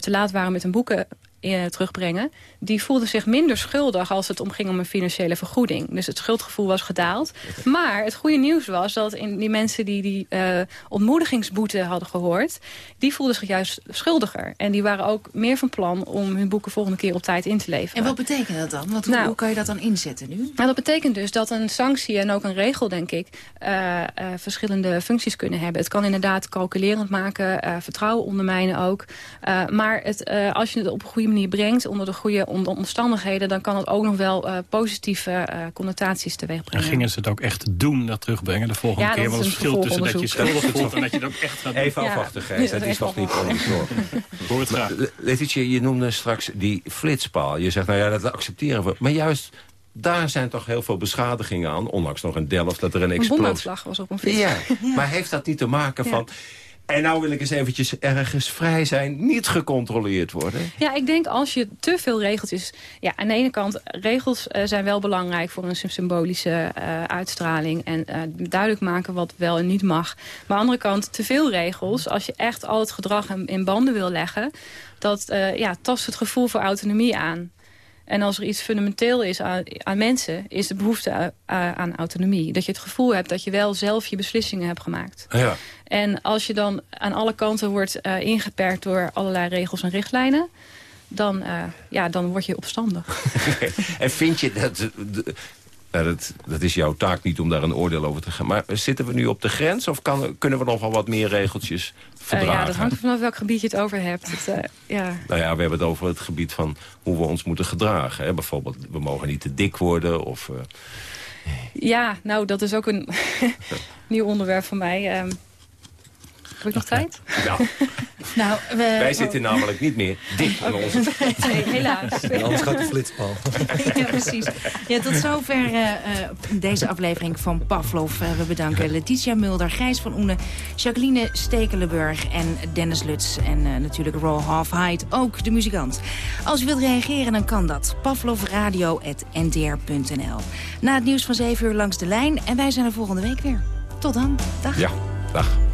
te laat waren met hun boeken uh, terugbrengen... die voelden zich minder schuldig als het omging om een financiële vergoeding. Dus het schuldgevoel was gedaald. Maar het goede nieuws was dat in die mensen die die uh, ontmoedigingsboete hadden gehoord... die voelden zich juist schuldiger. En die waren ook meer van plan om hun boeken volgende keer op tijd in te leveren. En wat betekent dat dan? Want hoe, nou, hoe kan je dat dan inzetten nu? Nou, dat betekent dus dat een sanctie en ook een regel, denk ik... Uh, verschillende functies kunnen hebben. Het kan inderdaad calculerend maken, vertrouwen ondermijnen ook. maar het, als je het op een goede manier brengt, onder de goede omstandigheden... dan kan het ook nog wel uh, positieve uh, connotaties teweeg brengen. En gingen ze het ook echt doen, dat terugbrengen, de volgende ja, keer? Want het verschil tussen dat je schuldig voelt en dat je het ook echt gaat doen. Even afwachten, Gijs. Dat is nog niet onbezorgd. Hoor het graag. Letitia, je noemde straks die flitspaal. Je zegt, nou ja, dat accepteren we. Maar juist daar zijn toch heel veel beschadigingen aan. Ondanks nog een Delft dat er een explosie... Een was op een flits. (laughs) Ja, maar heeft dat niet te maken van... En nou wil ik eens eventjes ergens vrij zijn, niet gecontroleerd worden. Ja, ik denk als je te veel regeltjes... Ja, aan de ene kant, regels uh, zijn wel belangrijk voor een symbolische uh, uitstraling. En uh, duidelijk maken wat wel en niet mag. Maar aan de andere kant, te veel regels, als je echt al het gedrag in, in banden wil leggen... dat ja, tast het gevoel voor autonomie aan. En als er iets fundamenteel is aan, aan mensen... is de behoefte aan, aan, autonomie. Dat je het gevoel hebt dat je wel zelf je beslissingen hebt gemaakt. Ja. En als je dan aan alle kanten wordt uh, ingeperkt door allerlei regels en richtlijnen... dan, uh, ja, dan word je opstandig. (laughs) en vind je dat... Nou, dat, dat is jouw taak niet om daar een oordeel over te gaan. Maar zitten we nu op de grens of kan, kunnen we nog wel wat meer regeltjes verdragen? Uh, ja, dat hangt vanaf welk gebied je het over hebt. Het, ja. Nou ja, we hebben het over het gebied van hoe we ons moeten gedragen. Hè? Bijvoorbeeld, we mogen niet te dik worden of... Ja, nou, dat is ook een (laughs) nieuw onderwerp voor mij. Um, heb ik nog tijd? Ja. (laughs) nou, we... Wij zitten namelijk niet meer dik in onze... (laughs) Nee, helaas. En anders gaat de flitspaal. (laughs) ja, precies. Ja, tot zover uh, deze aflevering van Pavlov. Uh, we bedanken Letitia Mulder, Gijs van Oene, Jacqueline Stekelenburg en Dennis Lutz. En uh, natuurlijk Roll Half Height, ook de muzikant. Als u wilt reageren, dan kan dat. pavlovradio.ntr.nl Na het nieuws van 7 uur langs de lijn. En wij zijn er volgende week weer. Tot dan. Dag. Ja, dag.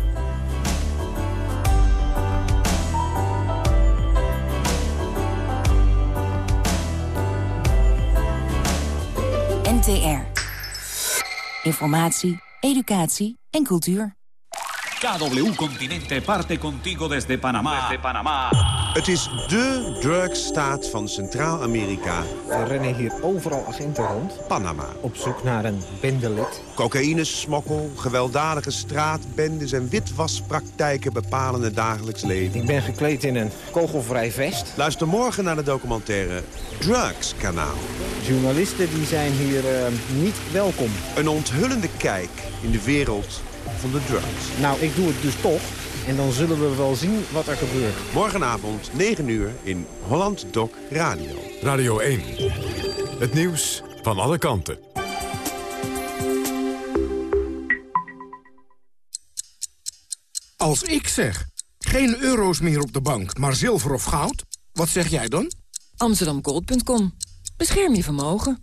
NTR. Informatie, educatie en cultuur. KW Continente parte contigo desde Panamá. Desde Panamá. Het is dé drugsstaat van Centraal-Amerika. Er rennen hier overal agenten rond. Panama. Op zoek naar een bendelid. Cocaïnesmokkel, gewelddadige straatbendes en witwaspraktijken bepalen het dagelijks leven. Ik ben gekleed in een kogelvrij vest. Luister morgen naar de documentaire Drugs Kanaal. Journalisten die zijn hier uh, niet welkom. Een onthullende kijk in de wereld van de drugs. Nou, ik doe het dus toch. En dan zullen we wel zien wat er gebeurt. Morgenavond, 9 uur, in Holland Doc Radio. Radio 1. Het nieuws van alle kanten. Als ik zeg, geen euro's meer op de bank, maar zilver of goud, wat zeg jij dan? Amsterdamgold.com. Bescherm je vermogen.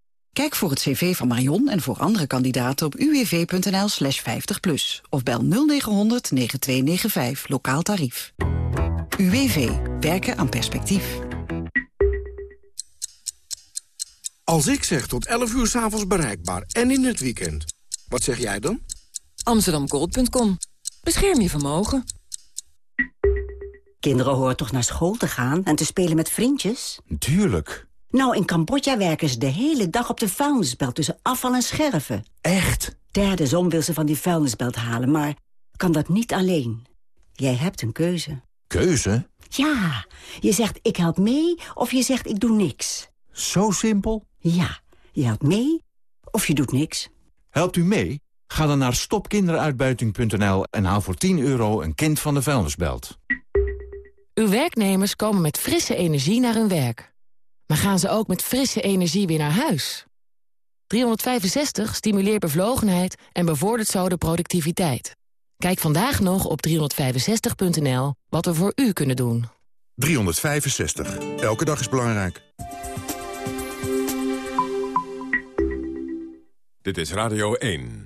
Kijk voor het cv van Marion en voor andere kandidaten op uwv.nl slash 50 plus. Of bel 0900 9295, lokaal tarief. UWV. Werken aan perspectief. Als ik zeg tot 11 uur 's avonds bereikbaar en in het weekend, wat zeg jij dan? Amsterdamgold.com. Bescherm je vermogen. Kinderen horen toch naar school te gaan en te spelen met vriendjes? Tuurlijk. Nou, in Cambodja werken ze de hele dag op de vuilnisbelt tussen afval en scherven. Echt? Derde zon wil ze van die vuilnisbelt halen, maar kan dat niet alleen. Jij hebt een keuze. Keuze? Ja, je zegt ik help mee of je zegt ik doe niks. Zo simpel? Ja, je helpt mee of je doet niks. Helpt u mee? Ga dan naar stopkinderuitbuiting.nl en haal voor 10 euro een kind van de vuilnisbelt. Uw werknemers komen met frisse energie naar hun werk. Maar gaan ze ook met frisse energie weer naar huis? 365 stimuleert bevlogenheid en bevordert zo de productiviteit. Kijk vandaag nog op 365.nl wat we voor u kunnen doen. 365. Elke dag is belangrijk. Dit is Radio 1.